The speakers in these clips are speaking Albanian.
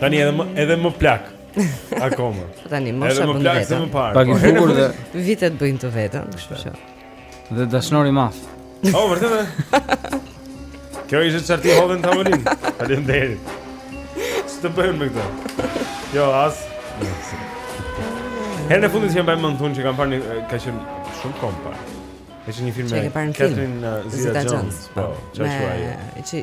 Tani edhe më, edhe më plak. Akoma. Po tani më shumë më plak se më parë. Plak i po, bukur dhe vitet bëjnë të vetën, kështu që. Dhe dashnor i madh. Oh, vërtet. Kjo ishte çfarë ti hodhe në tavolinë. Faleminderit. Ç'të bëjmë me këtë? Jo, as. Herën e fundit që më bën mendja që kam parë ka qenë shumë kompa. Është një film me Catherine uh, Zeta-Jones. Po, çfarë? Që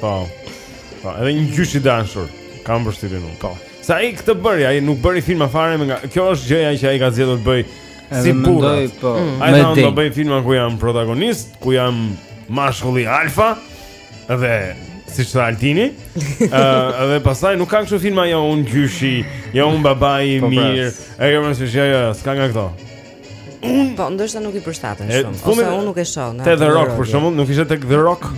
Po. Po, edhe një gjysh i dashur. Kam përshtypjen unë. Po. Sa ai këtë bëri, ai nuk bëri filma fare me nga. Kjo është gjëja që ai ka zgjedhur të bëj si burrë. Po. Mm. Ai do të bëjë filma ku jam protagonist, ku jam mashkulli alfa dhe siç tha Altini. Ëh, uh, dhe pastaj nuk ka kështu filma jo un gjyshi, jo un babai i po, mirë. E kam thënë se jo, s'ka nga këto. Un po ndoshta nuk i përshtaten shumë, ose unë nuk e shoh. Te The Rock për shembull, nuk ishte tek The Rock.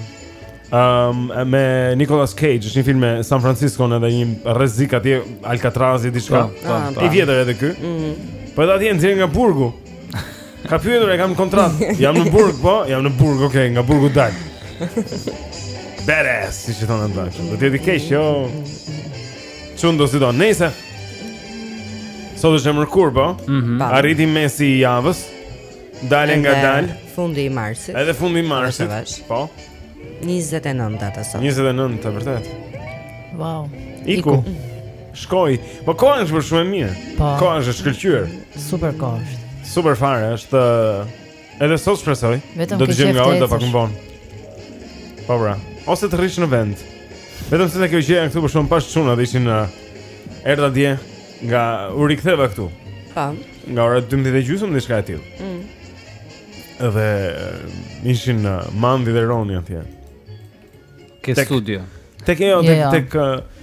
Ehm um, me Nicolas Cage, është një film me San Francisco në dhe një rrezik atje Alcatrazi diçka. Po, po, ah, po. I vjetër edhe ky. Mhm. Po edhe atje e nxjerrin nga burgu. Ka pyetur e kam kontratë. Jam në burg, po, jam në burg, okay, nga burgu dal. Badass, si thonë ata. Do të jetë keq, jo. Çun sido sido, nejse Sot është e mërkur, po? Mm -hmm. Arriti mesi i javës Dalëngadalë Fundi i marsit Edhe fundi i marsit Po 29 data sot 29 vërtet Wow Iku, Iku. Shkoi Po koha është për shumë e mirë Po Koha është shkëlqyer Super kohë është Super fare është Edhe sot shpresoj. Do të dëgjojmë nga Olta pak më vonë. Po pra. Ose të rrish në vend. Vetëm se te kjo gjëja këtu për shembull pashë çunat dhe ishin uh, erdha dje nga u riktheva këtu. Po. Nga ora 12:30 diçka e tillë. Mm. Dhe uh, ishin uh, Mandi dhe Roni atje. Te tek, studio. Tek jo, tek jo, jo. tek uh,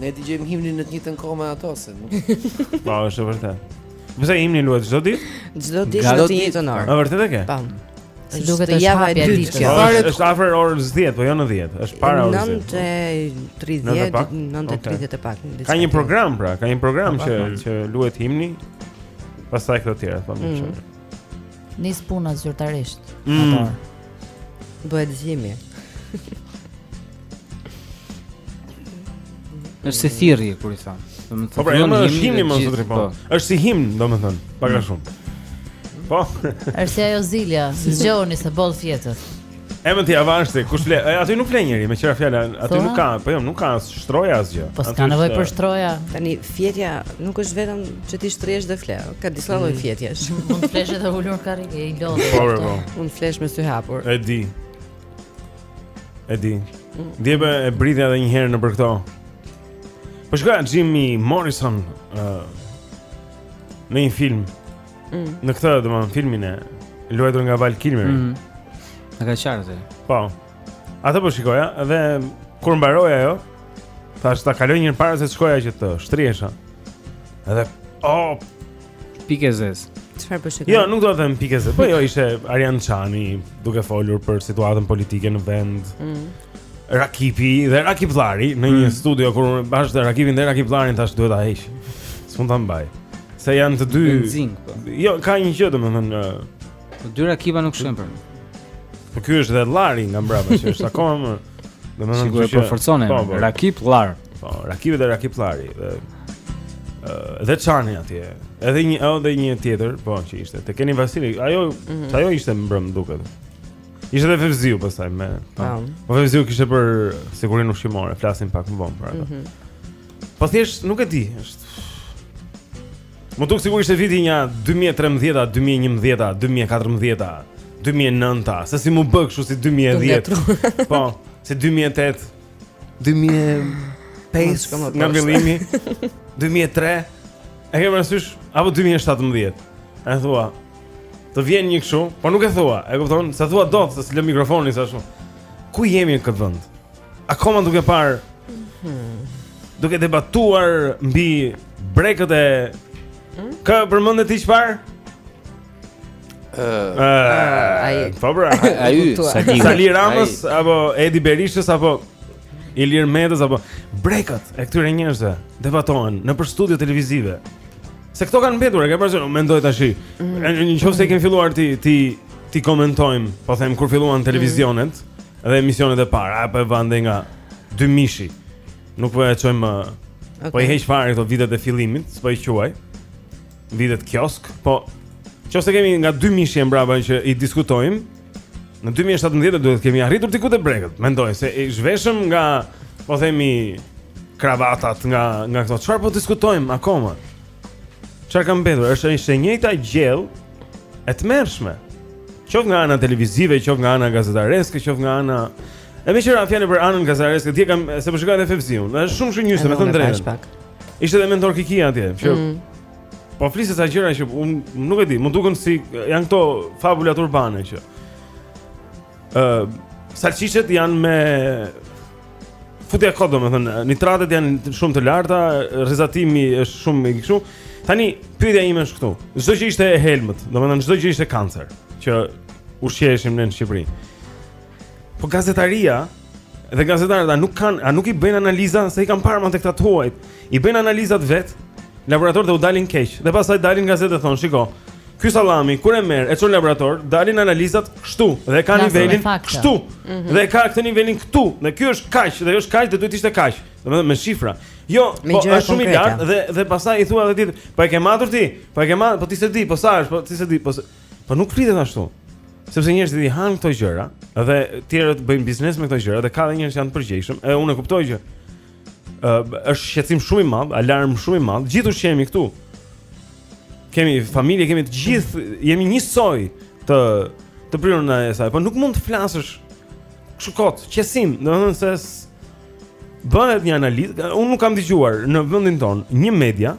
Ne dëgjojmë himnin në të njëjtën kohë me ato se nuk. Po, është vërtet. Pse himni luhet çdo ditë? Çdo ditë në të njëjtën orë. Me vërtet e ke? Po. Si duket është java e dytë kjo. Është afër orës 10, po jo në 10, është para orës 10. 9:30, 9:30 e pak. Ka një program pra, ka një program që që luhet himni. Pastaj këto të tjerat, po më shumë. Mm. Nis puna zyrtarisht. Mm. Bëhet zgjimi. Është si thirrje kur i thon. Domethënë. Po pra, është himni më sot po. Është si himn, domethënë, pak a mm. shumë. Po. Është si ajo zilja, zgjohuni se boll fjetët. Emën ti avash ti, kush fle? Aty nuk flen njeri, meqë ra fjala, aty nuk ka, po jo, nuk ka as shtroja asgjë. Po s'ka nevojë për shtroja. Tani fjetja nuk është vetëm që ti shtrihesh dhe fle, ka disa lloj mm. fjetjesh. Mund të flesh edhe ulur karrige, i lodhur. Po, po. Mund të flesh me sy hapur. E di. E di. Dhe mm. e bridhja edhe një herë nëpër këto. Po shikoja Jimmy Morrison ë uh, në një film. Mm. Në këtë domethënë filmin e luajtur nga Val Kilmer. Mm. A ka qartë? Po. Atë po shikoja dhe kur mbaroi ajo, thashë ta kaloj një herë para se të shkoja që të shtrihesha. Edhe oh, Pikë e zezë. Çfarë po shikoje? Jo, nuk do të them pikë e zezë. Po jo, ishte Arjan Çani duke folur për situatën politike në vend. Mm. Rakipi dhe Rakipllari në një mm. studio kur bashkë me Rakipin dhe Rakipllarin tash duhet ta heq. S'mund ta mbaj. Se janë të dy. Benzing, po. Jo, ka një gjë domethënë. Po dy Rakipa nuk shkojnë për mua. Po ky është dhe Llari nga mbrapa që është akoma më. Domethënë që po forcon po, po. Rakipllar. Po, Rakipi dhe Rakipllari dhe dhe Çani atje. Edhe një edhe një tjetër, po që ishte. Te Eni Vasili, ajo mm -hmm. ajo ishte mbrëmë duket. Ishte edhe Fevziu pastaj me. Po. po Fevziu kishte për sigurinë ushqimore, flasim pak më vonë për atë. Mm -hmm. Po thjesht nuk e di, është. Më duk sikur ishte viti një 2013, 2011, 2014, 2009, se si m'u bë kështu si 2010. po, si 2008. 2005 nga fillimi 2003 E ke parasysh apo 2017? E thua. Të vjen një kështu, po nuk e thua. E kupton? S'e thua dot se s'lë mikrofonin sa ashtu. Ku jemi në këtë vend? Akoma duke parë hmm. duke debatuar mbi brekët e hmm? Kë përmende ti çfarë? Ai. Po pra. Ai. Sali. Sali Ramës apo Edi Berishës apo Ilir Metës apo brekët e këtyre njerëzve debatohen nëpër studio televizive. Se këto kanë mbetur, e ke parasysh, mendoj tash. Mm. Në qoftë se i kemi filluar t'i t'i t'i komentojmë, po them kur filluan mm. televizionet dhe emisionet e para, apo e vëmë nga 2000-shi. Nuk po e quajmë. Po i heq fare këto vitet e fillimit, s'po i quaj. vitet kiosk, po qoftë se kemi nga 2000-shi e mbrapa që i diskutojmë, në 2017 duhet të kemi arritur diku te brekët. Mendoj se i zhveshëm nga po themi kravatat nga nga këto. Çfarë po diskutojmë akoma? Çfarë ka mbetur? Është ishte e njëjta gjellë e tmerrshme. Qoftë nga ana televizive, qoftë nga ana gazetareske, qoftë nga ana E më shumë e kam fjalën për anën gazetareske, e kam se po shikoja edhe Fevziun. Është shumë zhgënjyese, me të drejtë. Ishte edhe Mentor Kikia atje, që mm. po fliste ca gjëra që unë nuk e di, më duken si janë këto fabulat urbane që ë uh, salçiçet janë me futja kot domethënë nitratet janë shumë të larta, rrezatimi është shumë i kështu. Tani pyetja ime është këtu. Çdo gjë ishte e helmët, domethënë çdo gjë ishte kancer që ushqeheshim ne në Shqipëri. Po gazetaria dhe gazetarët a nuk kanë a nuk i bëjnë analiza se i kanë parë ata këta tuajt. I bëjnë analizat vet. Laboratorët u dalin keq. Dhe pastaj dalin gazetë thon, shiko. Ky sallami kur e merr e çon laborator, dalin analizat kështu dhe ka nivelin kështu. Mm -hmm. Dhe ka këtë nivelin këtu. Dhe ky është kaq, dhe është kaq dhe duhet të ishte kaq. Domethënë me shifra. Jo, me po është shumë i lartë dhe dhe pastaj i thua edhe ti, po e ke matur ti? Po e ke matur, po ti s'e di, po sa është, po ti s'e di, po Po nuk flitet ashtu. Sepse njerëzit i hanë këto gjëra dhe të tjerët bëjnë biznes me këto gjëra dhe ka dhe njerëz që janë të përgjegjshëm. Edhe unë e kuptoj që ë uh, është shqetësim shumë i madh, alarm shumë i madh. Të gjithë ushqehemi këtu. Kemi familje, kemi të gjithë, jemi njësoj të të prirur në asaj, po nuk mund të flasësh kështu kot, qesim, domethënë s'bëhet një analizë, unë nuk kam dëgjuar në vendin ton një media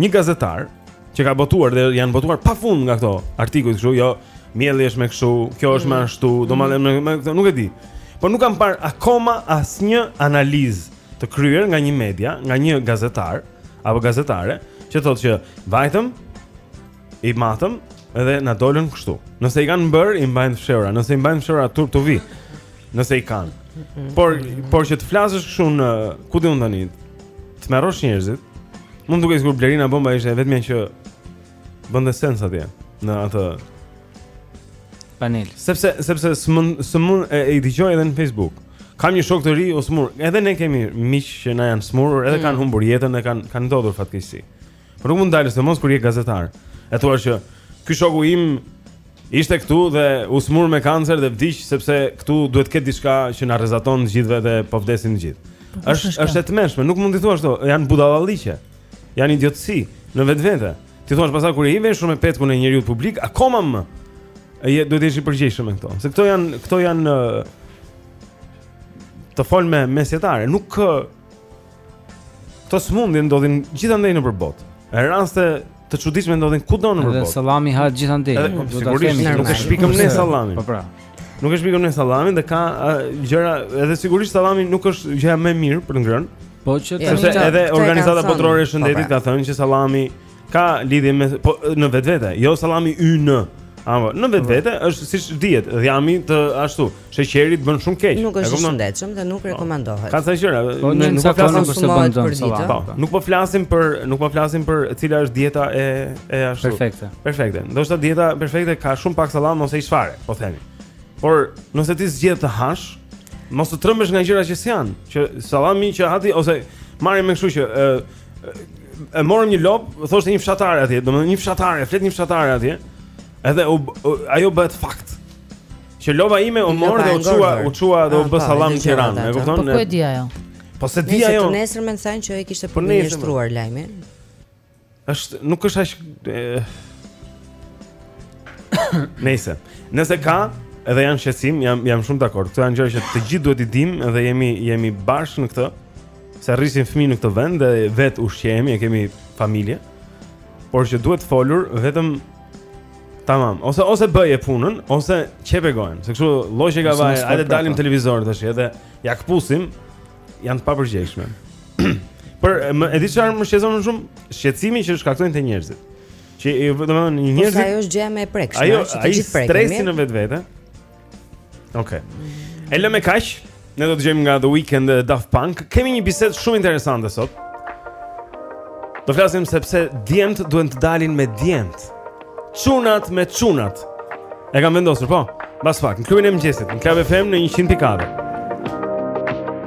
një gazetar që ka botuar dhe janë botuar pafund nga këto artikuj kështu, jo mielli është me kështu, kjo është më mm. ashtu, domethënë me, me këto nuk e di. Po nuk kam parë akoma asnjë analizë të kryer nga një media, nga një gazetar apo gazetare që thotë që vajtëm i matëm dhe na dolën kështu. Nëse i kanë bër, i mbajnë fshehura, nëse i mbajnë fshehura turp t'u vi. Nëse i kanë. Mhm. Por por që të flasësh kështu nuk e di un tani? Të tmerrosh njerëzit. M'u duk sikur Blerina Bombaj ishte e vetmja që bënte sens atje në atë panel. Sepse sepse s'mund s'mund e, e dëgjoj edhe në Facebook. Kam një shok të ri u smur. Edhe ne kemi miq që na janë smurur, edhe mm. kanë humbur jetën, e kanë kanë ndodhur fatkeqësi. Por nuk mund të dalësh sidomos kur je gazetar. E thua që ky shoku im ishte këtu dhe u smur me kancer dhe vdiq sepse këtu duhet të ketë diçka që na rrezaton të gjithëve dhe po vdesim të gjithë. Po, është është e tmerrshme, nuk mund t'i thuash këto, janë budallalliqe. Janë idiotësi në vetvete. Ti thua pastaj kur i vesh shumë me petkun e njeriu publik, akoma më tej duhet të jesh i përgjegjshëm me këto. Se këto janë këto janë të folme mesjetare, nuk Këto smundje ndodhin gjithandej nëpër botë. Raste të çuditshme ndodhin kudo nëpër botë. Edhe sallami hahet gjithandej. Po, do ta themi nuk e shpikëm ne sallamin. Po pra. Nuk e shpikëm ne sallamin dhe ka gjëra, edhe sigurisht sallami nuk është gjëja më e mirë për të ngrënë. Po që sepse edhe organizata botërore e shëndetit po, pra. ka thënë që sallami Ka lidhje me po në vetvete, jo sallami yn. Apo në vetvete po. është siç dihet, dhjami të ashtu, sheqeri të bën shumë keq. Nuk është i shëndetshëm dhe nuk po. rekomandohet. Ka sa gjëra, po, nuk po flasim për sallam për ditë. Po, nuk po flasim për, nuk po flasim për cila është dieta e e ashtu. Perfekte. Perfekte. Ndoshta dieta perfekte ka shumë pak sallam ose hiç fare, po themi. Por nëse ti zgjedh të hash, mos të trëmbesh nga gjëra që s'janë, që sallami që ha ti ose marr, im me kështu që e morën një lopë, thoshte një fshatare atje, domethënë një fshatare, flet një fshatare atje. Edhe u, u, ajo bëhet fakt. Që lopa ime u mor dhe u çua, u çua dhe u ah, bë po sallam në Tiranë, e kupton? Po ku e di ajo? Po s'e di ajo. Nëse nesër më thanë që ai kishte përgënjeshtruar lajmin. Është, nuk është aq Nëse, nëse ka, edhe janë shqetësim, jam jam shumë dakord. Këto janë gjëra që të gjithë duhet i dimë dhe jemi jemi bashkë në këtë. se rrisim fëmijë në këtë vend dhe vetë ushqehemi, e kemi familje. Por që duhet folur vetëm tamam, ose ose bëje punën ose qepe gojën. Se kështu llogje kavaje, hajde dalim televizor tash edhe ia kpusim janë të papërgjegjshme. Por e di çfarë më shqetëson më shumë, shqetësimi që shkaktojnë te njerëzit. Që domethënë njerëzit Ajo është gjëja më e prekshme, ajo është gjithë prekshme. Ajo është stresi në vetvete. Okej. Okay. E lëmë me kaq. Ne do të dëgjojmë nga The Weeknd dhe Daft Punk. Kemi një bisedë shumë interesante sot. Do flasim se pse djemtë duhen të dalin me djemtë. Çunat me çunat. E kam vendosur, po. Mbas pak, në klubin e mëngjesit, në Club FM në 104.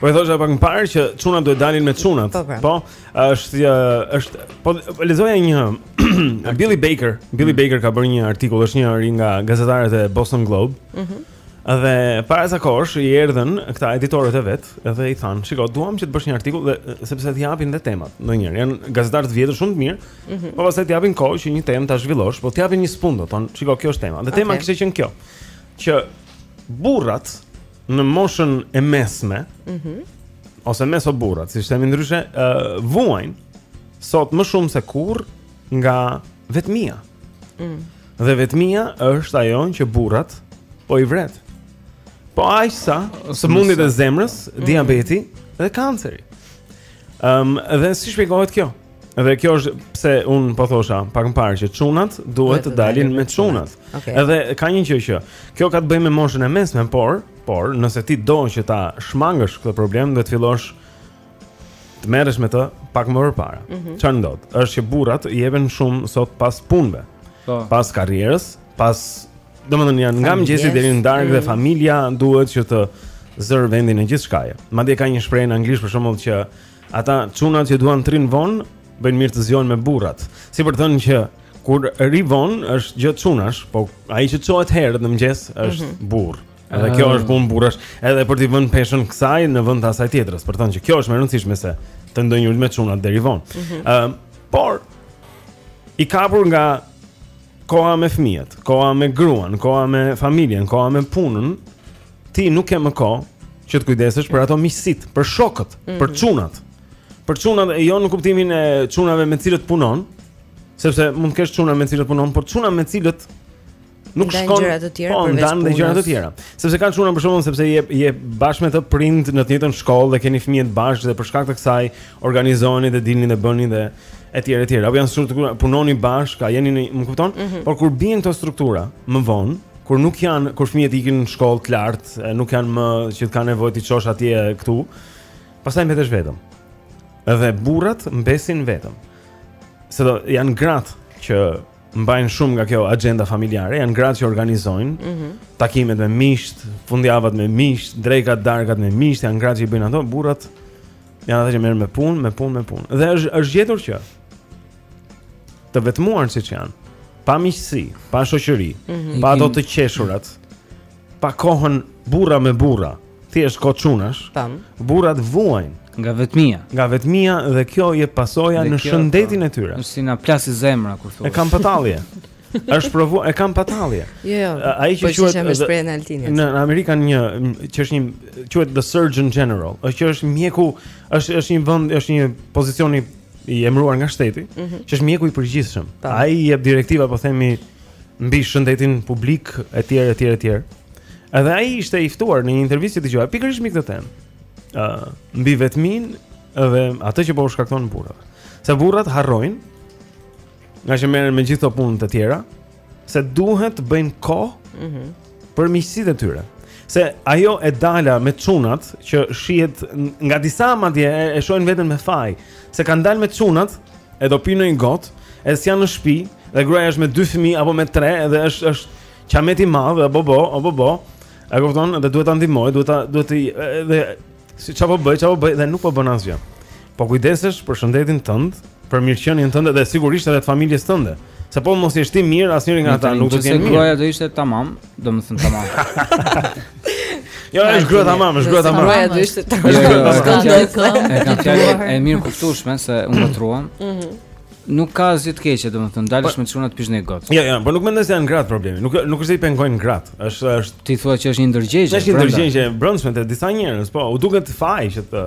Po e thosha pak më parë që çunat duhet dalin me çunat. Po, pra. po është është po lexoja një Billy Baker, Billy mm. Baker ka bërë një artikull, është njëri nga gazetarët e Boston Globe. Mhm. Mm dhe para sa kohësh i erdhën këta editorët e vet edhe i thanë, "Shiko, duam që të bësh një artikull dhe sepse të japin dhe temat ndonjëherë. Janë gazetarë të vjetër shumë të mirë. Mm -hmm. Po pastaj të japin kohë që një temë ta zhvillosh, po të japin një spunto, thonë, "Shiko, kjo është tema." Dhe okay. tema kishte qenë kjo, që burrat në moshën e mesme, mm -hmm. ose mesoburrat, siç themi ndryshe, uh, vuajnë sot më shumë se kurrë nga vetmia. Mm. Dhe vetmia është ajo që burrat po i vret. Po aq sa sëmundjet e zemrës, mm. diabeti dhe kanceri. Ëm um, dhe si shpjegohet kjo? Dhe kjo është pse unë po thosha pak më parë që çunat duhet të dalin me çunat. Okay. Edhe ka një gjë që kjo ka të bëjë me moshën e mesme, por por nëse ti do që ta shmangësh këtë problem dhe të fillosh të merresh me të pak më parë. Mhm. Çfarë mm -hmm. ndodh? Është që burrat i jepen shumë sot pas punëve. Po. Pas karrierës, pas domethënë janë nga mëngjesi deri në darkë mm -hmm. dhe mhm. familja duhet që të zërë vendin e gjithçkaje. Madje ka një shprehje në anglisht për shembull që Ata çunat që duan të rrinë vonë, bëjnë mirë të zgjohen me burrat. Si për të thënë që kur rri vonë është gjë çunash, po ai që çohet herët në mëngjes është mm -hmm. burrë. Edhe kjo ah. është punë burrash, edhe për t'i vënë peshën kësaj në vend të asaj tjetrës, për të thënë që kjo është më e rëndësishme se të ndenjurit me çunat deri vonë. Ëm, mm -hmm. uh, por i kapur nga koha me fëmijët, koha me gruan, koha me familjen, koha me punën, ti nuk ke më kohë që të kujdesesh për ato miqësitë, për shokët, mm -hmm. për çunat. Për çunat jo në kuptimin e çunave me të cilët punon, sepse mund të kesh çuna me të cilët punon, por çuna me të cilët nuk ndan shkon gjëra të tjera po, përveç punës. Po, gjëra të tjera. Sepse janë çuna për shkakun sepse je je bashkë me të prindër në të njëjtën shkollë dhe keni fëmijët bashkë dhe për shkak të kësaj organizoni dhe dilni dhe bëni dhe etj etj. Apo janë struktura punoni bashkë, a jeni në, më kupton? Mm -hmm. Por kur bien këto struktura më vonë, kur nuk janë, kur fëmijët ikin në shkollë të lartë, nuk janë më që të kanë nevojë t'i çosh andej këtu. Pastaj mbetesh vetëm. Edhe burrat mbesin vetëm. Sepse janë gratë që mbajnë shumë nga kjo axhenda familjare, janë gratë që organizojnë mm -hmm. takimet me miqtë, fundjavat me miqtë, drekat, darkat me miqtë, janë gratë që i bëjnë ato, burrat janë ata që merren me punë, me punë, me punë. Dhe është është gjetur që të vetmuar siç janë, pa miqësi, pa shoqëri, mm -hmm. pa ato të qeshurat, pa kohën burra me burra, thjesht kohë çunash. Tan. Burrat vuajnë nga vetmia. Nga vetmia dhe kjo jep pasoja dhe në kjo, shëndetin pa, po, e tyre. Është si na plasi zemra kur thua. E kam patallje. Është prova, e kam patallje. Jo, jo. Ai që po quhet me shprehjen e Altinit. Në Amerikë një që është një quhet The Surgeon General, është që është mjeku, është është një vend, është një pozicion i emëruar nga shteti, mm -hmm. që është mjeku i përgjithshëm. Po. Ai jep direktiva, po themi, mbi shëndetin publik etj etj etj. Edhe ai ishte i ftuar në një intervistë që dëgjova pikërisht mbi këtë temë. ë uh, mbi vetminë dhe atë që po u shkakton burrave. Se burrat harrojnë ngaqë merren me gjithë ato punët e tjera, se duhet të bëjnë kohë mm -hmm. për miqësitë e tyre. Se ajo e dala me çunat që shihet nga disa madje e, e shohin veten me faj, se kanë dalë me çunat, e do pinë një gotë, e s'janë në shpi, dhe gruaja është me dy fëmijë apo me tre, edhe është është qamet i madh, obobo, obobo. E kupton? Dhe duhet ta ndihmoj, duhet ta duhet të dhe Si ça po bëj, ça po bëj dhe nuk po bën asgjë. Po kujdesesh për shëndetin tënd, për mirëqenien tënde dhe sigurisht edhe të familjes tënde. Se po mos jesh ti mirë, asnjëri nga ata nuk do të jenë mirë. Nëse gruaja do ishte tamam, domethënë tamam. Jo, ja, është gruaja tamam, është gruaja tamam. Gruaja do ishte tamam. Jo, jo, jo, e kam fjalën e mirëkuptueshme se unë ngotruam. Mhm. Nuk ka asgjë të keqe, domethënë, të dalësh po- me çunat të pish një gotë. Jo, jo, por nuk mendoj se janë gratë problemi. Nuk nuk është se i pengojnë gratë. Është është Ti thua që është një ndërgjegje. Është një ndërgjegje e brendshme te disa njerëz, po, u duket faj që të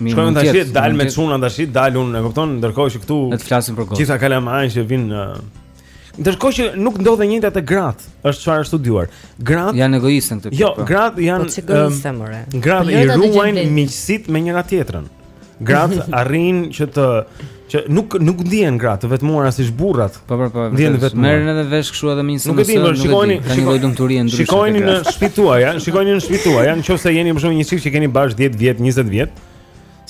shkoj tash të dal me çuna tash, dal unë, e kupton, ndërkohë që këtu Ne të flasim për gotë. Gjithë ata kalamaj që vin në Ndërkohë që nuk ndodh e njëjta te gratë, është çfarë është studiuar. Gratë janë egoiste në këtë. Jo, po. gratë janë po, egoiste, more. Gratë po, i ruajnë miqësitë me njëra-tjetrën. Gratë arrin që të që nuk nuk ndihen gratë të vetmuara siç burrat. Po po po. Ndihen vetëm. Merren edhe vesh kështu edhe me insulin. Nuk e di, por shikoni, ka një lloj lumturie ndryshe. Shikojeni në shtëpi tuaj, ja, shikojeni në shtëpi tuaj, ja, në qoftë se jeni për shembull një çift që keni bashkë 10 vjet, 20 vjet.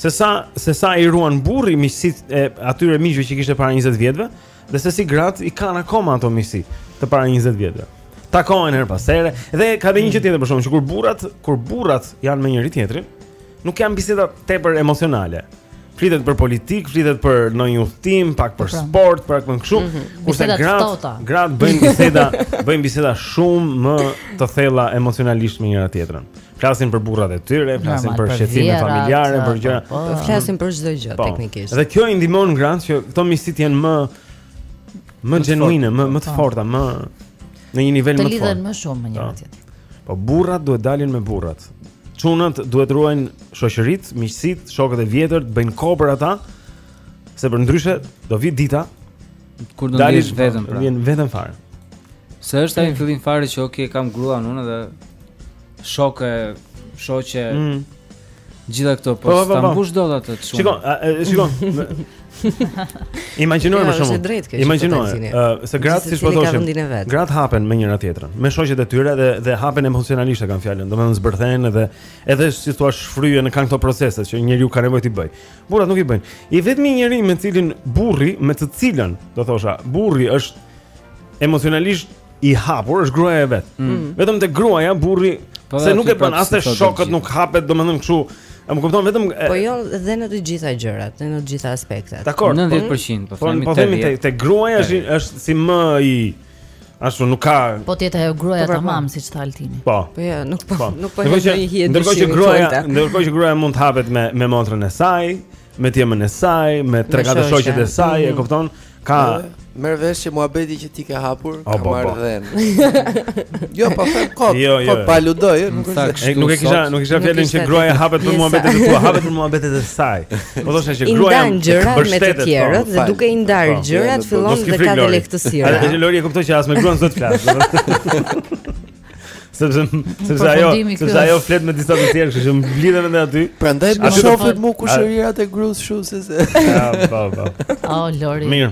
Se sa se sa i ruan burri miqësitë e atyre miqve që kishte para 20 vjetëve, Dhe se si gratë i kanë akoma ato miqësi të para 20 vjetëve. Takohen herë pas here dhe ka dhe një gjë tjetër për shkak që kur burrat, kur burrat janë me njëri tjetrin, nuk janë biseda tepër emocionale. Flitet për politikë, flitet për ndonjë udhëtim, pak për pra. sport, për akon kështu. Mm -hmm. Kurse gratë, gratë bëjnë biseda, bëjnë biseda shumë më të thella emocionalisht me njëra tjetrën. Flasin për burrat e tyre, flasin për shqetësime familjare, për gjëra. Po, po, po. Flasin për çdo gjë po. teknikisht. Dhe kjo i ndihmon gratë që këto miqësitë të jenë më më genuine, më më të forta, më në një nivel më të fortë. Të lidhen më shumë me njëra tjetrën. Po burrat duhet dalin me burrat. Çunat duhet ruajnë shoqëritë, miqësitë, shokët e vjetër, të bëjnë kohë për ata, se përndryshe do vijë dita Kur do ndihesh vetëm pra. Vjen vetëm fare. Se është ai fillim fare që okay kam gruan unë dhe shokë, shoqe. Mm. Gjitha këto po, po, po, po. ta mbush dot atë shumë. Shikon, shikon. Imagjinoj më shumë. Imagjinoj, se gratë siç po thoshim. Gratë hapen me njëra tjetrën, me shoqet e tyre dhe dhe hapen emocionalisht e kam fjalën, domethënë zbërthehen edhe edhe si thua shfryhen, i kanë këto procese që njeriu ka nevojë t'i bëjë. Burrat nuk i bëjnë. I vetmi njeri me të cilin burri, me të cilën, do thosha, burri është emocionalisht i hapur, është gruaja e vet. Mm. Vetëm te gruaja burri Po, se nuk e bën as te shokët nuk hapet domethënë kështu A më kupton vetëm Po jo dhe në të gjitha gjërat, në të gjitha aspektet. Dakord. 90% po, po themi te. Po themi te te gruaja është është si më i Ashtu nuk ka. Po ti ajo gruaja po, tamam siç tha Altini. Po. Po jo, nuk po, po. nuk po hije një hije. Ndërkohë që gruaja, ndërkohë që gruaja mund të hapet me me motrën e saj, me t'ëmën e saj, me tre katër shoqet e saj, e mhm. kupton? Ka merr vesh që muhabeti që ti ke hapur, ka marrë dhenë Jo, po flet kot, jo, jo, kot pa ludoj Nuk e kisha, nuk kisha fjalën që gruaja hapet për muhabetet e tua Hapet për muhabetet e saj Po thoshte që gruaja ndan gjëra me të tjerët po, dhe duke i ndarë po, gjërat fillon dhe ka dhe lehtësira. Atë Lori e kuptoi që as me gruan s'do të flasë. Sepse sepse ajo, sepse ajo flet me disa të tjerë, kështu që mblidhen edhe aty. Prandaj më shofin mu kushërirat e gruas kështu se. Po, po. Oh Lori. Mirë.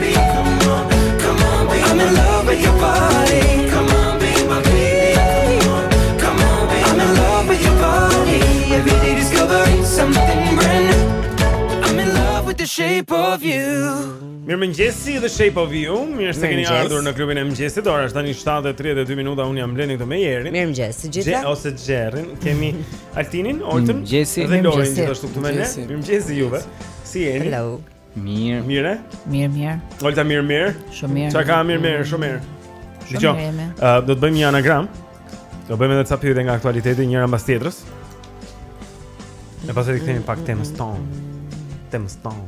shape of you. Mirëmëngjesi dhe shape of you. Mirë se keni ardhur në klubin e mëngjesit. Ora është tani 7:32 minuta. Unë jam Blendi këtu me Jerin. Mirë mëngjes të gjithëve. Je ose Xherin, kemi Altinin, Oltën dhe Lorin gjithashtu këtu me ne. Mirë mëngjesi juve. Si jeni? Hello. Mirë. Mirë. Mirë, mirë. Olta mirë, mirë. Shumë mirë. Çka ka mirë, mirë, shumë mirë. Dëgjo. Ë do të bëjmë një anagram. Do bëjmë edhe ca pyetje nga aktualiteti njëra mbas tjetrës. Më pas edhe kthehemi pak temës tonë. Temës tonë.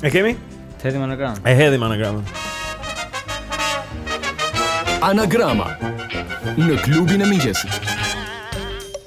E kemi? Të hedhim anagramën. E hedhim anagramën. Anagrama në klubin e mëngjesit.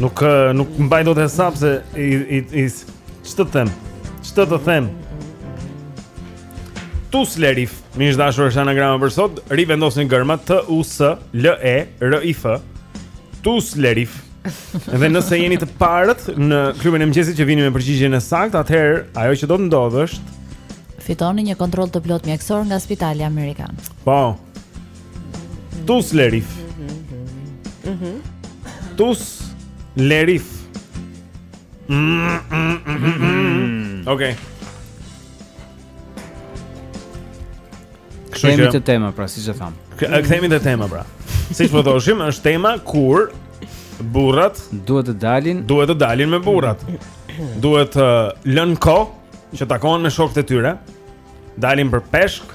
Nuk nuk mbaj dot hesap se i i i ç'të them? Ç'të të them? Tuslerif, më është dashur është anagrama për sot, rivendosni gërma T U S L E R I F. Tuslerif. Dhe nëse jeni të parët në klubin e mëngjesit që vini me përgjigjen e saktë, atëherë ajo që do të ndodhë është fitoni një kontroll të plotë mjekësor nga Spitali Amerikan. Po. Tuslerif. Mhm. Tuslerif. Okej. Kthehemi te tema, pra siç e thamë. Kthehemi te tema, pra. Siç po thoshim, është tema kur burrat duhet të dalin, duhet të dalin me burrat. Duhet të lënë kohë që takohen me shokët e tyre, dalin për peshk,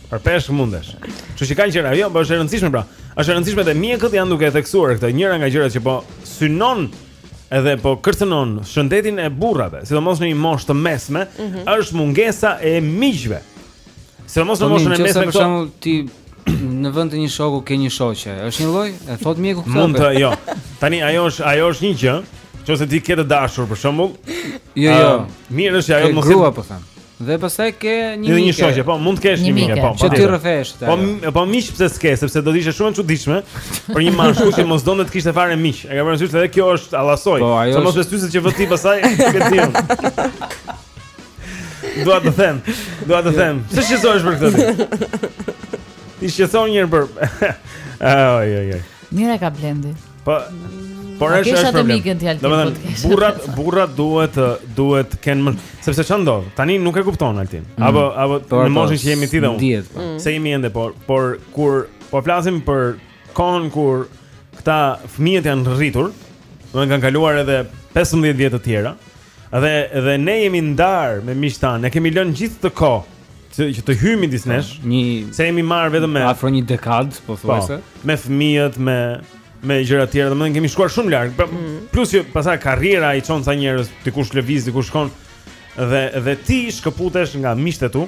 Për peshk mundesh. Kështu që kanë qenë, jo, po është e rëndësishme pra. Është e rëndësishme dhe mjekët janë duke e theksuar këtë. Njëra nga gjërat që po cenon edhe po kërcënon shëndetin e burrave, sidomos në një moshë të mesme, mm -hmm. është mungesa e miqve. Sidomos në po, moshën e mesme. Për shembull, ti në vend të një shoku ke një shoqe. Është një lloj, e thotë mjeku këtë. Mund të, jo. Tani ajo është, ajo është një gjë. Nëse ti ke të dashur për shembull, jo, jo. Mirë është ajo mos e grua po them. Dhe pastaj ke një mike. Një shoqe, po mund të kesh një mike, po. Që ti rrëfesh atë. Po po miq pse s'ke, sepse do të ishte shumë e çuditshme për një mashkull që mos donte të kishte fare miq. E ke parasysh edhe kjo është allasoj. Po, Sa mos besyse që vëti pastaj ke tim. Dua të them, dua të them. Pse shqetësohesh për këtë? Ti shqetësohu një herë për. Ai ai ai. Mira ka blendi. Po Por është është problem. Domethënë burrat burrat duhet duhet të kenë më sepse ça ndodh. Tani nuk e kupton Altin. Mm. Apo apo po, në po, moshën që jemi ti dhe unë. Po. Mm. Se jemi ende por por kur po flasim për kohën kur këta fëmijët janë rritur, domethënë kanë kaluar edhe 15 vjet të tjera. Dhe dhe ne jemi ndar me miqtë tanë. Ne kemi lënë gjithë këtë kohë që, që të hyjë midis po, nesh. Në se jemi marrë vetëm me afro një dekadë, pothuajse. Po, me fëmijët, me me gjëra të tjera, domethënë kemi shkuar shumë larg. Pra, mm. Plus që pastaj karriera i çon ca njerëz, dikush lëviz, dikush shkon dhe dhe ti shkëputesh nga miqtë e tu.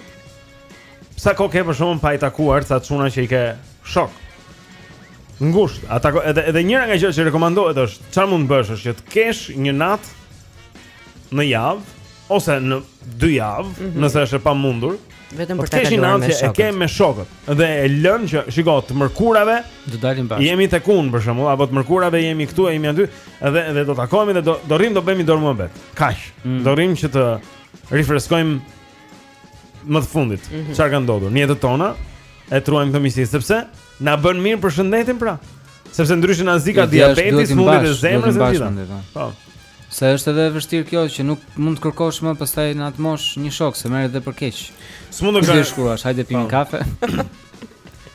Sa kohë ke për shembull pa i takuar ca çuna që i ke shokë të ngushtë, pra edhe edhe njëra nga gjërat që rekomandohet është çfarë mund të bësh është që të kesh një natë në javë ose në dy javë, mm -hmm. nëse është e pamundur, vetëm po për ta kaluar me shokët. Kesh një natë që e ke me shokët dhe e lën që shiko të mërkurave do dalim bashkë. Jemi tek unë për shembull, apo të mërkurave jemi këtu e jemi aty dhe dhe do takohemi dhe do do rrim do bëjmë do muhabet. Kaq. Mm. Do rrim që të rifreskojmë më të fundit, çfarë mm -hmm. ka ndodhur në jetën tona, e të ruajmë këtë miqësi sepse na bën mirë për shëndetin pra. Sepse ndryshe na zë ky diabeti, sëmundjet e zemrës e të gjitha. Po. Se është edhe e vështirë kjo që nuk mund të kërkosh më pastaj në atë moshë një shok se merret edhe për keq. S'mund të shkruash, hajde pim po. kafe.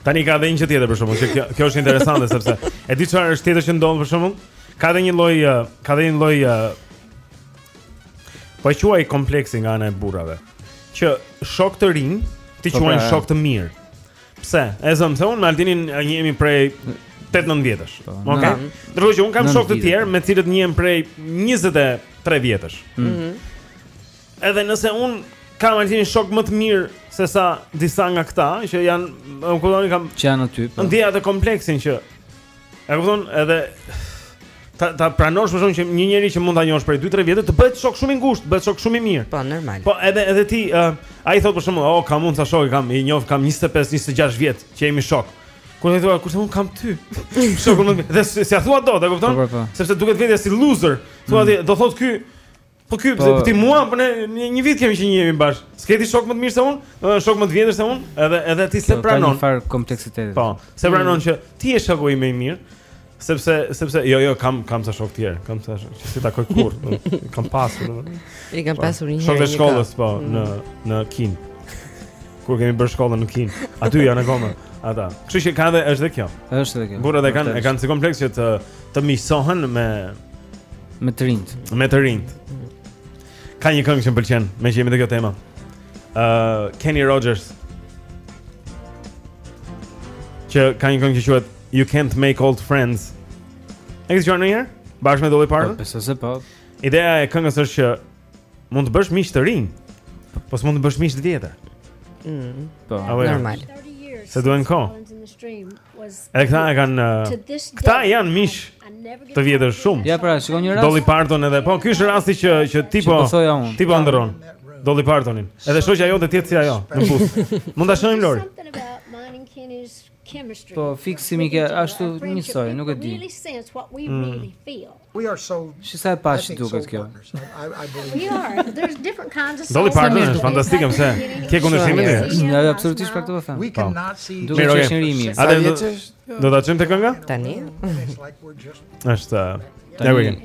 Tani ka dhe një tjetër për shembull, kjo kjo është interesante sepse e di çfarë është tjetër që ndodh për shembull. Ka dhe një lloj, ka dhe një lloj Po e quaj kompleksi nga ana e burrave që shokët e rinj t'i po, quajnë pra, shokë të mirë. Pse? E zëmë se unë me Altinin njihemi prej 8-9 vjetësh. Po, Okej. Okay. Ndërkohë që unë kam shokë të tjerë me të cilët njihem prej 23 vjetësh. Mhm. Mm Edhe nëse unë kam Altinin shok më të mirë se sa disa nga këta që janë, më kupton, i kam që janë aty. Po. Ndiej atë kompleksin që E kupton, edhe ta ta pranosh për shembull që një njeri që mund ta njohësh prej 2-3 vjetësh të bëhet shok shumë i ngushtë, bëhet shok shumë i mirë. Po normal. Po edhe edhe ti, uh, ai thot për shembull, "Oh, kam unë ca shokë, kam i njoh, kam 25-26 vjet që jemi shokë." Kur i thua, "Kurse unë kam ty." Shokun më dhe s'ia thua dot, e kupton? Po, po, po. Sepse duket vetja si loser. Thua mm. ti, do thotë ky, Po ky pse po thua mua po ne një, një vit kemi që njihemi bashkë. S'ke ti shok më të mirë se unë, domethënë shok më të vjetër se unë, edhe edhe ti s'e pranon. Ka një farë kompleksiteti. Po, s'e mm. pranon që ti je shoku im më i mirë. Sepse sepse jo jo kam kam ca shokë të tjerë, kam ca shokë. S'i takoj kurrë, kam pasur. I kam po, pasur një herë. Shokë të shkollës po mm. në në Kinë. Kur kemi bërë shkollën në Kinë. Aty janë akoma ata. Kështu që ka dhe është dhe kjo. Është dhe kjo. Burrat e kanë e kanë si kompleks që të të miqësohen me me të rinjtë. Me të rinjtë. Ka një këngë që më pëlqen, meqë jemi te kjo tema. Ë uh, Kenny Rogers. Që ka një këngë që quhet You Can't Make Old Friends. E ke dëgjuar ndonjëherë? Bashkë me Dolly Parton? Po, se po. Ideja e këngës është që Mund të bësh miq të rinj. Po s'mund të bësh miq të vjetër. Mm. Po, normal. Se duhen kohë Edhe këta e kanë uh, Këta janë miq Të vjetër shumë Ja pra, shiko një rast Dolly Parton edhe Po, ky është rasti që, që tipo po Tipo nderon Dolly Partonin Edhe shoqja jo dhe të jetë si ajo Në bus Mund ta shohim Lori Something about mine and Kenny's Po fiks si mike, ashtu njësoj, nuk e di. Mm. Shih sa e paqtë duket kjo. Dolly Parton është fantastike, mëse, ke kundërshtim me ne? Jo absolutisht për këtë po them. Po. Duke që është një rimi. A do do ta çojmë te kënga? Tani. Është, uh, ne weekend.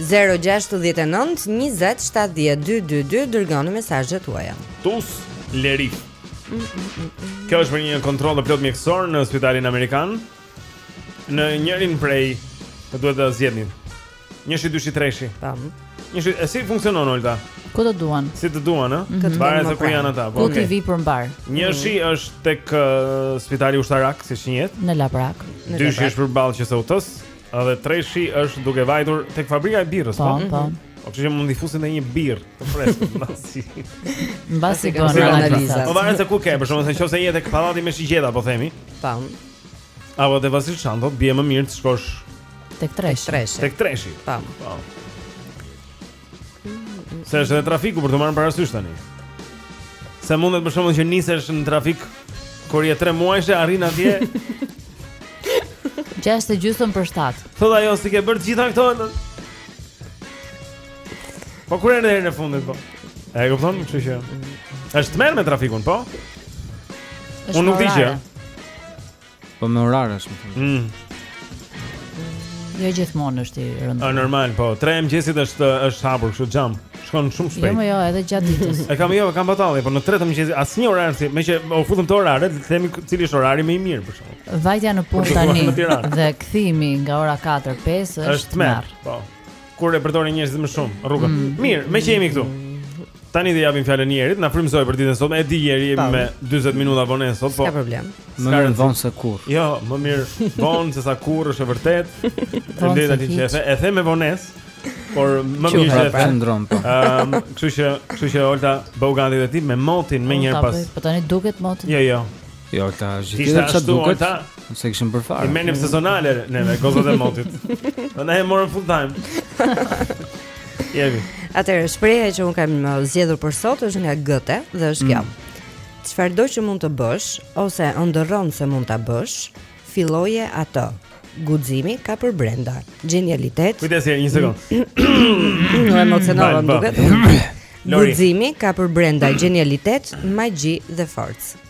0692070222 Dërgoni mesazhet tuaja Tus Leri Kjo është për një kontroll të plotë mjekësor në spitalin Amerikan Në njërin prej të duhet ta zgjidhni Njëshi, dyshi, treshi Tam Njëshi, e si funksionon Olta? Ku të duan Si të duan, e? Mm -hmm. Varet se ku janë ata po, Ku okay. t'i vijë për mbarë Njëshi mm -hmm. është tek uh, spitali ushtarak, siç njihet Në Laprakë Dyshi është përballë QSUT-së Edhe Treshi është duke vajtur tek fabrika e birrës, po? Po, po. O kështu që mund t'i fusin dhe një birrë të freskët mbasi. Mbasi bën analizat. Po varet se ku ke, për shkak se nëse je tek pallati me shigjeta, po themi. Tam. Apo te Vasil Shanto, do bie më mirë të shkosh tek treshi. Tek treshi. Tam. Po. Se është edhe trafiku për t'u marrë parasysh tani. Se mundet për shembull që nisesh në trafik kur je 3 muajshe arrin atje. Gjashtë e gjysëm për shtatë. Thotë ajo s'i ke bërë të gjitha këto. Po kur erdhe në fundit po. E kupton, kështu që. Është tmerr me trafikun, po? Unë nuk di gjë. Po me orare është. Mm. Jo gjithmonë është i rëndë. Është normal, po. 3 mëngjesit është është hapur, kështu xham. Shkon shumë shpejt. Jo, jo, edhe gjatë ditës. e kam jo, kam batalli, po në 3 të mëngjesit asnjë orar si, meqë u futëm te oraret, të themi cili është orari më i mirë për shkak. Vajtja në punë tani dhe kthimi nga ora 4-5 është, është tmerr. Po. Kur e përdorin njerëzit më shumë rrugën. Mm. Mirë, me që jemi këtu. Tani do japim fjalën Jerit, na frymëzojë për ditën sot. E di Jeri jemi me 40 minuta vonesë sot, po. S'ka problem. Më mirë vonë se kurrë. Jo, më mirë vonë sesa kurrë është e vërtetë. Faleminderit tani që e the. E the me vonesë. Por më mirë se ta ndron. Po. Ehm, kështu që, kështu që Olta bëhu gati dhe ti me motin menjëherë pas. Po tani duket motin. Jo, jo. Jo, Olta, gjithë çfarë duket Nuk se kishim për fare I mendonim sezonale, neve, gocat e motit Dhe ne e morën full time Jemi Atëherë, shprehja që unë kam uh, zgjedhur për sot është nga Gëte dhe është kjo mm. Çfarëdo që mund të bësh Ose ëndërron se mund ta bësh Filloje atë Guximi ka përbrenda Gjenialitet Kujdes një sekond Në emocionalën duket Guximi ka përbrenda Gjenialitet, magji dhe forcë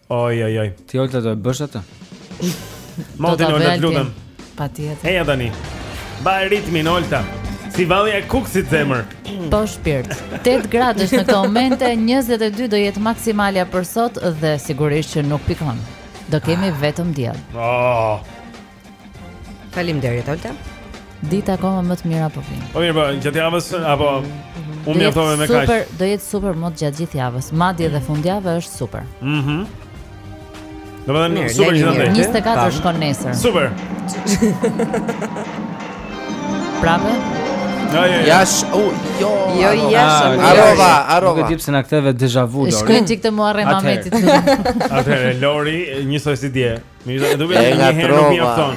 Oj oj oj. Ti Olta do e bësh atë? Motin Olta të lutem. Patjetër. Eja tani. Mbaje ritmin Olta. Si vallja e Kukësit zemër. Po shpirt. 8 gradë në këto momente, 22 do jetë maksimalja për sot dhe sigurisht që nuk pikon. Do kemi ah. vetëm diell. Oh. Faleminderit Olta. Dita akoma më të mira po vijnë. Po mirë, po gjatë javës apo u mjaftove me kaq. Super, do jetë super mot gjatë gjithë javës. Madje edhe fundjava është super. Mhm. Mm domethënë super gjithandej. 24 shkon nesër. Super. Prapë. Ja, ja, ja. Jash, u, jo. Jo, jash. Ah, harrova, harrova. Nuk e di pse na ktheve deja vu Lori. Shkoj tik të mua rrema metit. Atëherë Lori, njësoj si dje. Mirë, sa duket një herë nuk mjafton.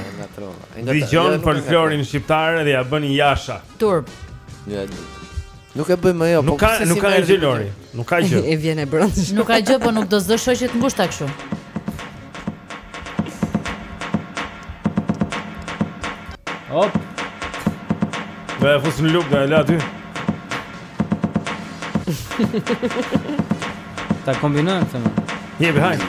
Dëgjon jo, folklorin shqiptar dhe ja bën jasha. Turp. Ja. Nuk e bëj më jo, po nuk ka nuk ka gjë Lori. Nuk ka gjë. I vjen e brendsh. Nuk ka gjë, po nuk do s'do shoqet e ngushta kështu. Hop. Dhe e fus në lugë dhe e la ty. Ta kombinojnë të më. Jebe, hajnë.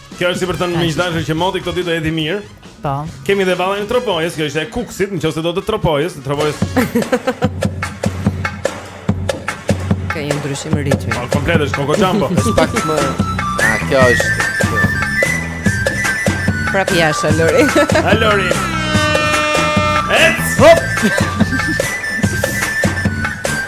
Kjo është si për të thënë miq të dashur që moti këto ditë do jetë mirë. Po. Kemi dhe vallen e Tropojës, kjo është e Kukësit, nëse do të Tropojës, të Tropojës. Ka një ndryshim ritmi. Po komplet është Coco Jumbo. Është pak më. A kjo është. Prapë jashtë Lori. Ha Lori. Et hop.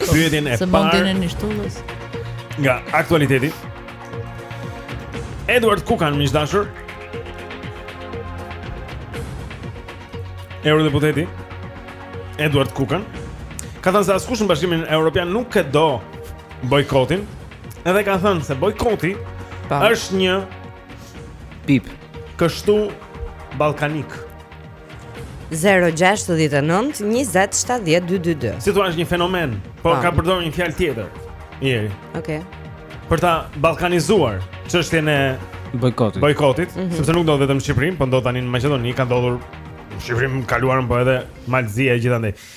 Pyetjen e parë. Nga aktualiteti. Eduard Kukan, miq të dashur. Eurodeputeti Eduard Kukan ka thënë se askush në Bashkimin Evropian nuk e do bojkotin, edhe ka thënë se bojkoti është një pip kështu ballkanik. 0-6-9-20-7-22 Si të thuash është një fenomen Po ka përdor një fjalë tjetër Jeri Okej Për ta balkanizuar Çështjen e Bojkotit Bojkotit mm -hmm. Sepse nuk ndodh vetëm Shqipëri Po ndodh tani në Maqedoni Ka ndodhur Shqipëri në të kaluarën Po edhe Mal të Zi e gjitha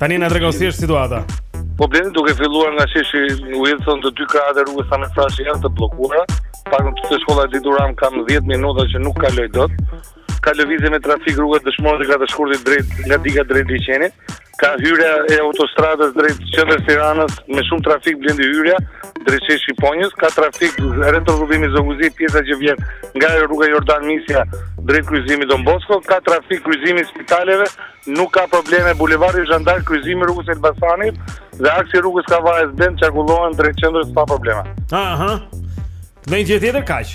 Tani na tregon si është situata. Po Blendi duke filluar nga sheshi Wilson të dy krahët e rrugës Sami Frashëri janë të bllokuara. Pak më poshtë shkolla Edith Durham kam 10 minuta që nuk kaloj dot. Ka lëvizje me trafik rruga Dëshmorët e 4 Shkurtit drejt nga diga drejt liqenit. Ka hyrja e autostradës drejt qendrës Tiranës me shumë trafik Blendi hyrja drejt sheshit Shqiponjës. Ka trafik rrethrrotullimi Zogu i Zi pjesa që vjen nga rruga Jordan Misja drejt kryqëzimit Don Bosco. Ka trafik kryqëzimi spitaleve Nuk ka probleme, Bulevardi Zhan d'Ark, kryqëzimi i rrugës Elbasanit dhe aksi i rrugës Kavajës Blendi qarkullohen drejt qendrës pa probleme. Aha. Ndonjë gjë tjetër kaq.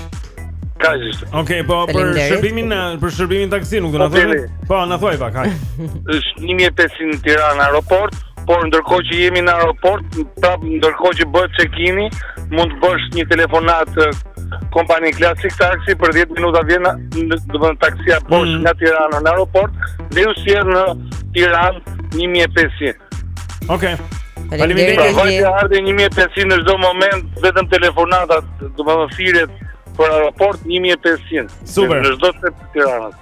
Kaq ishte. Okej, okay, po për shërbimin për shërbimin taksi nuk do na thonë. Po, na thuaj pak, haj. Është 1500 në Tiranë aeroport. por ndërkohë që jemi në aeroport, prap ndërkohë që bëhet check-in-i, mund të bësh një telefonat kompani Classic Taxi për 10 minuta vjen domethënë taksia bosh mm. nga Tirana në aeroport dhe ju sjell në Tiranë 1500. Okej. Okay. Faleminderit. Pra, vajtje ardhje 1500 në çdo moment, vetëm telefonatat, domethënë thirrjet për aeroport 1500. Super. Në çdo cep të Tiranës.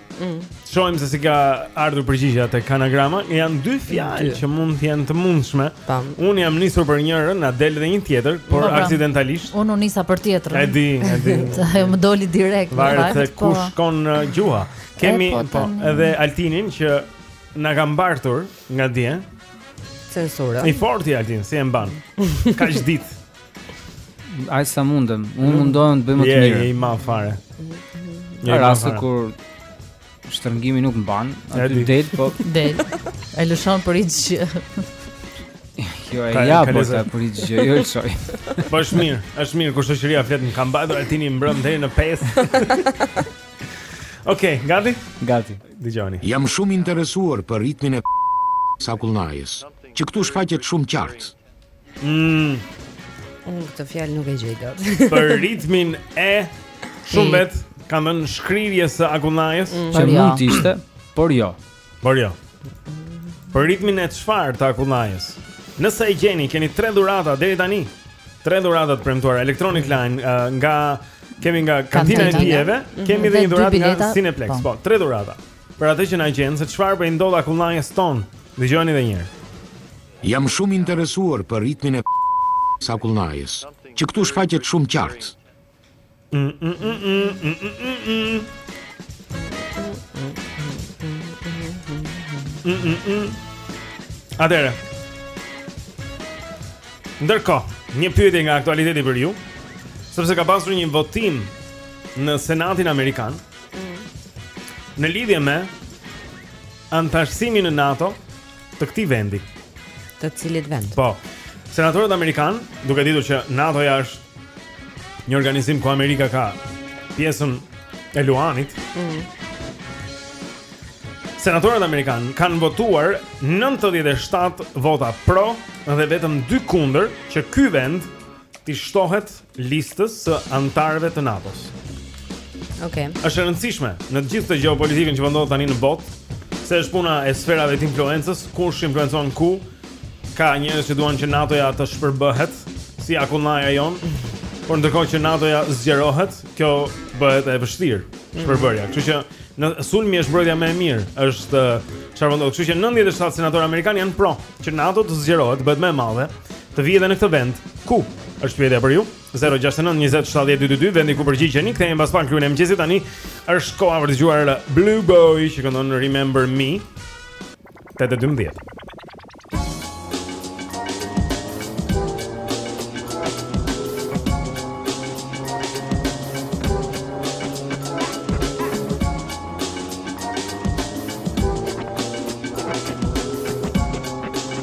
Mm. Shohim se si ka ardhur përgjigja tek anagrama. Janë dy fjalë që mund të jenë të mundshme. Unë jam nisur për njërën, na del edhe një tjetër, por po pra. Po, aksidentalisht. Unë u nisa për tjetrën. E di, e di. Ajo më doli direkt. Varet se po. ku shkon uh, gjuha. Kemi po, po edhe Altinin që na ka mbartur nga dje. Censura. I forti Altin, si e mban. Kaq ditë. Aq sa mundem, unë mm. mundohem të bëj më të mirën. Je i madh fare. Në rast kur shtrëngimi nuk mban, aty del po del. Ai lëshon për hiç gjë. Jo, e ja po ta për hiç gjë, jo çoj. Po është mirë, është mirë kur shoqëria flet na ka mbajt Altini mbrëm deri në 5. Okej, gati? Gati. Dëgjoni. Jam shumë interesuar për ritmin e së akullnajës, që këtu shfaqet shumë qartë. Mmm. Unë këtë fjalë nuk e gjej dot. Për ritmin e shumë mm. vet kanë dhënë shkrirjes së akullnajës, mm. që mund të ishte, por jo. Por jo. Për ritmin e çfarë të akullnajës? Nëse e gjeni, keni tre dhurata deri tani. Tre dhurata të premtuara Electronic Line uh, nga kemi nga kantina e pijeve, mhm. kemi edhe një dhuratë nga Cineplex. Po. po, tre dhurata. Për atë që na gjen se çfarë po i ndodh akullnajës tonë. Dëgjoni edhe një herë. Jam shumë interesuar për ritmin e kësaj akullnajës, që këtu shfaqet shumë qartë. Atëherë. Ndërkohë, një pyetje nga aktualiteti për ju, sepse ka pasur një votim në Senatin amerikan në lidhje me anëtarësimin në NATO të këtij vendi. Të cilit vend? Po. Senatorët amerikanë, duke ditur që NATO-ja është një organizim ku Amerika ka pjesën e luanit. Mm -hmm. Senatorët amerikanë kanë votuar 97 vota pro dhe vetëm 2 kundër që ky vend t'i shtohet listës së anëtarëve të NATO-s. Okej. Okay. Është e rëndësishme në gjithë këtë gjeopolitikën që po ndodh tani në botë, se është puna e sferave të influencës, kush influencon ku, ka njerëz që duan që NATO-ja të shpërbëhet si akullnaja jonë, por ndërkohë që NATO-ja zgjerohet, kjo bëhet e vështirë mhm. shpërbërja. Kështu që sulmi është mbrojtja më e mirë, është çfarë mendoj. Kështu që 97 senatorë amerikanë janë pro që NATO të zgjerohet, bëhet më e madhe Të vijë edhe në këtë vend. Ku? Është pyetja për ju. 069 20 70 222 vendi ku përgjigjeni. Kthehemi pas pak Klubi i Mëngjesit. Tani. Është koha për të dëgjuar Blue Boy që këndon Remember Me. 812.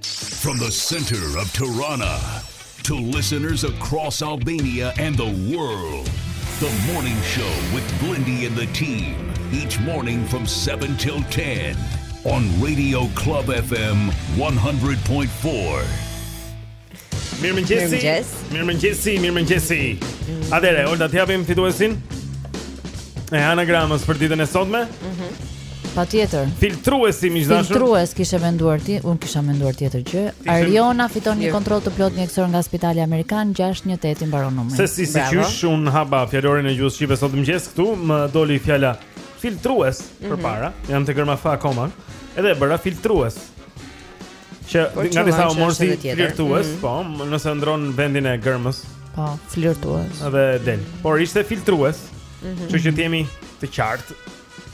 From the center of Tirana to listeners across Albania and the world. The morning show with Blendi and the team each morning from 7 till 10 on Radio Club FM 100.4. Mirëmëngjesi. Mirëmëngjesi, mirëmëngjesi. Atëherë, Olta, ta japim fituesin? E anagramës për ditën e sotme? Mhm. Mm Patjetër. Filtruesi miq të dashur. Filtrues kishe menduar ti, un kisha menduar tjetër gjë. Ariona fiton një kontroll të plotë mjekësor nga Spitali Amerikan 618 i mbaron numri. Se si si qysh un hapa fjalorin e gjuhës shqipe sot në mëngjes këtu, më doli fjala filtrues mhm. përpara. Mm -hmm. Jam te gërma F akoma. Edhe e bëra filtrues. Që nga disa u mor si flirtues, mm -hmm. po, nëse ndron vendin e gërmës. Po, flirtues. Edhe del. Por ishte filtrues. Mm -hmm. Që që të jemi të qartë.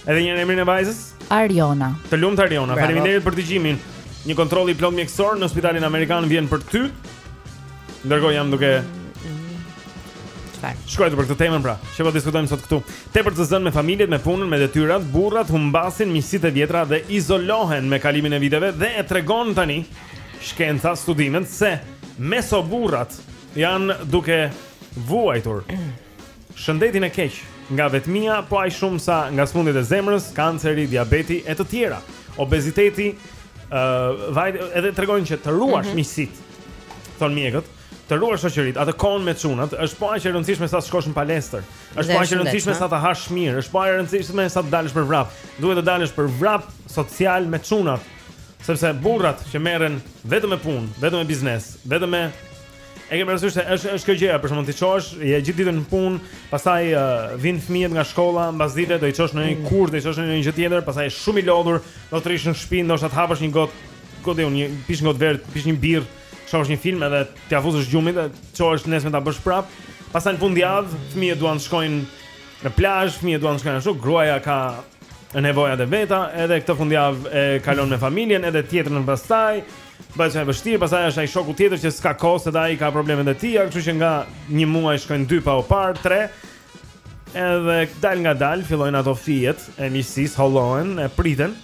Edhe njëherë emrin e vajzës? Arjona. Të lumtë Arjona, faleminderit për dëgjimin. Një kontroll i plotë mjekësor në spitalin amerikan vjen për ty. Ndërkohë jam duke shkruajtur për këtë temë pra, që po diskutojmë sot këtu. Tepër të zënë me familjet, me punën, me detyrat, burrat humbasin miqësitë e vjetra dhe izolohen me kalimin e viteve dhe e tregon tani shkenca studimet se mesoburrat janë duke vuajtur Shëndetin e keq, nga vetmia po aq shumë sa nga sëmundjet e zemrës, kanceri, diabeti e të tjera. Obeziteti, ë, vajt dhe tregojnë që të ruash mm -hmm. thonë mjekët, të ruash shoqëritë, atë kohën me çunat, është po aq e rëndësishme sa të shkosh në palestër. Është po aq e rëndësishme sa të hash mirë, është po aq e rëndësishme sa të dalësh për vrap. Duhet të dalësh për vrap social me çunat, sepse burrat që merren vetëm me punë, vetëm me biznes, vetëm me E ke parasysh se është është kjo gjëja, për shembull ti çohesh, je gjithë ditën në punë, pastaj uh, vijnë fëmijët nga shkolla, mbasdite do i çosh në një mm. kurs, do i çosh në një gjë tjetër, pastaj je shumë i lodhur, do të rrish në shtëpi, ndoshta të hapësh një gotë, ku di unë, pish një gotë verë, pish një birrë, shohësh një film edhe t'ia fusësh gjumit, çohesh nesër ta bësh prapë. Pastaj në fundjavë, fëmijët duan të shkojnë në plazh, fëmijët duan të shkojnë ashtu, gruaja ka nevojat e veta, edhe këtë fundjavë e kalon me familjen, edhe tjetrën pastaj, Bëhet shumë e vështirë, pastaj është ai shoku tjetër që s'ka kohë se ai ka problemet e tija, kështu që nga një muaj shkojnë dy pa u parë, tre. Edhe dalëngadalë fillojnë ato fijet e miqësisë, hollohen, e priten.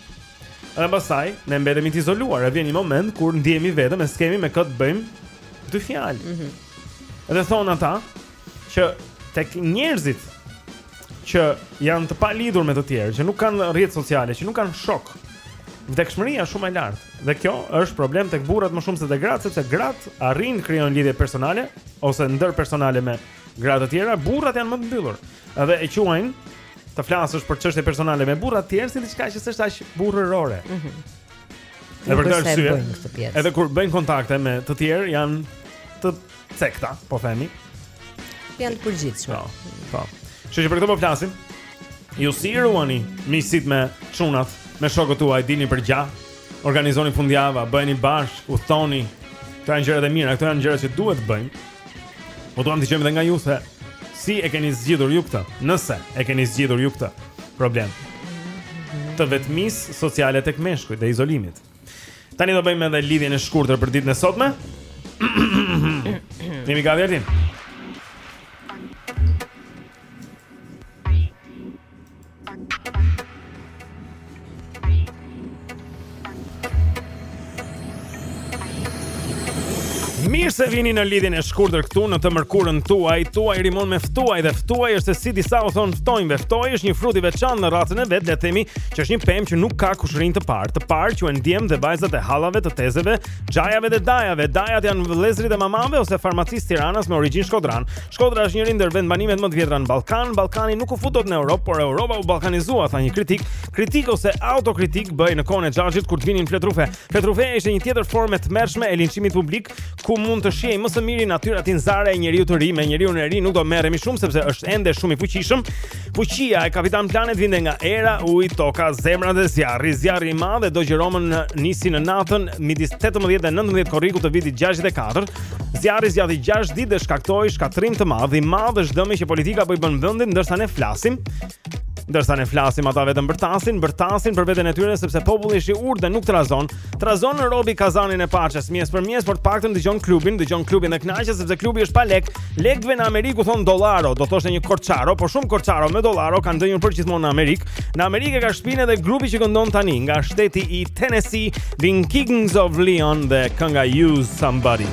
Edhe pastaj ne mbetemi të izoluar, e vjen një moment kur ndihemi vetëm e s'kemi me kë të bëjmë dy fjalë. Mhm. Mm dhe thonë ata, që tek njerëzit që janë të palidhur me të tjerë, që nuk kanë rrjete sociale, që nuk kanë shokë. Vdekshmëria është shumë e lartë dhe kjo është problem tek burrat më shumë se tek gratë, sepse gratë arrijnë të krijojnë lidhje personale ose ndërpersonale me gra të tjera, burrat janë më të mbyllur. Edhe e quajnë të flasësh për çështje personale me burra të tjerë si diçka që s'është aq burrërore. Ëh. Mm -hmm. Edhe për këtë arsye, edhe kur bëjnë kontakte me të tjerë janë të cekta, po themi. Janë të përgjithshme. Po. po. Kështu që për këtë po flasim. Ju si i ruani miqësitë me çunat, me shokët tuaj, dilni për gjah, organizoni fundjava, bëheni bashkë, udhëtoni. Këto janë gjërat e mira, këto janë gjërat që duhet të bëjmë. Po duam të dëgjojmë edhe nga ju se si e keni zgjidhur ju këtë? Nëse e keni zgjidhur ju këtë problem. Të vetmisë sociale tek meshkujt dhe izolimit. Tani do bëjmë edhe lidhjen e shkurtër për ditën e sotme. Jemi gati aty. Mirë se vini në lidhjen e shkurtër këtu në të mërkurën tuaj, tuaj rimon me ftuaj dhe ftuaj është se si disa u thon ftonjve, ftuaj është një frut i veçantë në racën e vet, le të themi që është një pemë që nuk ka kushërinj të parë, të parë quhen djem dhe vajzat e hallave të tezeve, xhajave dhe dajave, dajat janë vëllezërit e mamave ose farmacistë tiranas me origjinë shkodrane. Shkodra është njëri ndër vendbanimet më të vjetra në Ballkan, Ballkani nuk u fut dot në Europë, por Europa u ballkanizua, tha një kritik. Kritik ose autokritik bëheshe në kohën e xhaxhit kur të vinin fletrufe. Fletrufeja ishte një tjetër formë e tmerrshme e linçimit publik ku mund të shihej më së miri natyra tinzare e njeriut të ri me njeriun e ri nuk do merremi shumë sepse është ende shumë i fuqishëm. Fuqia e Kapitan Planet vinte nga era, uji, toka, zemra dhe zjarri. Zjarri i madh që dogji Romën nisi në natën midis 18 dhe 19 korrikut të vitit 64. Zjarri zgjati 6 ditë dhe shkaktoi shkatërrim të madh. I madh është dëmi që politika po i bën vendit ndërsa ne flasim. Ndërsa ne flasim ata vetëm mbërtasin, mbërtasin për veten e tyre sepse populli është i urtë dhe nuk trazon. Trazon robi kazanin e paçës, mjes për mjes, por të paktën dëgjon klubin, dëgjon klubin dhe kënaqet sepse klubi është pa lek. Lekëve në Amerikë u thonë dollaro, do thoshte një korçaro, por shumë korçaro me dollaro kanë ndenjur përgjithmonë në Amerikë. Në Amerikë ka shpinë edhe grupi që këndon tani nga shteti i Tennessee, The Kings of Leon dhe kënga Use Somebody.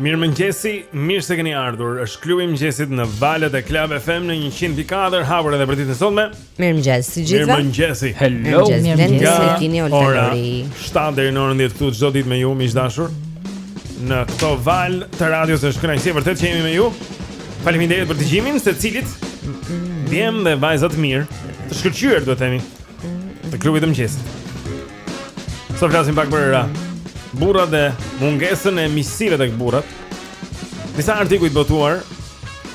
Mirë mëngjesi, mirë se keni ardhur. Është klubi i mëngjesit në valët e Club FM në 104 hapur edhe për ditën e sotme. Mirë mëngjes të gjithëve. Mirë mëngjesi. Hello, mirë mëngjesi. Kini ul tani. Shtat deri në orën 10 këtu çdo ditë me ju, miq të dashur. Në këto valë të radios është kënaqësi vërtet që jemi me ju. Faleminderit për dëgjimin, secilit. Djem dhe vajzat mirë. Të shkëlqyer duhet të themi. Të klubit të mëngjesit. Sot, flasim pak për uh, burrat dhe mungesën e miqësive tek burrat Disa artikuj të botuar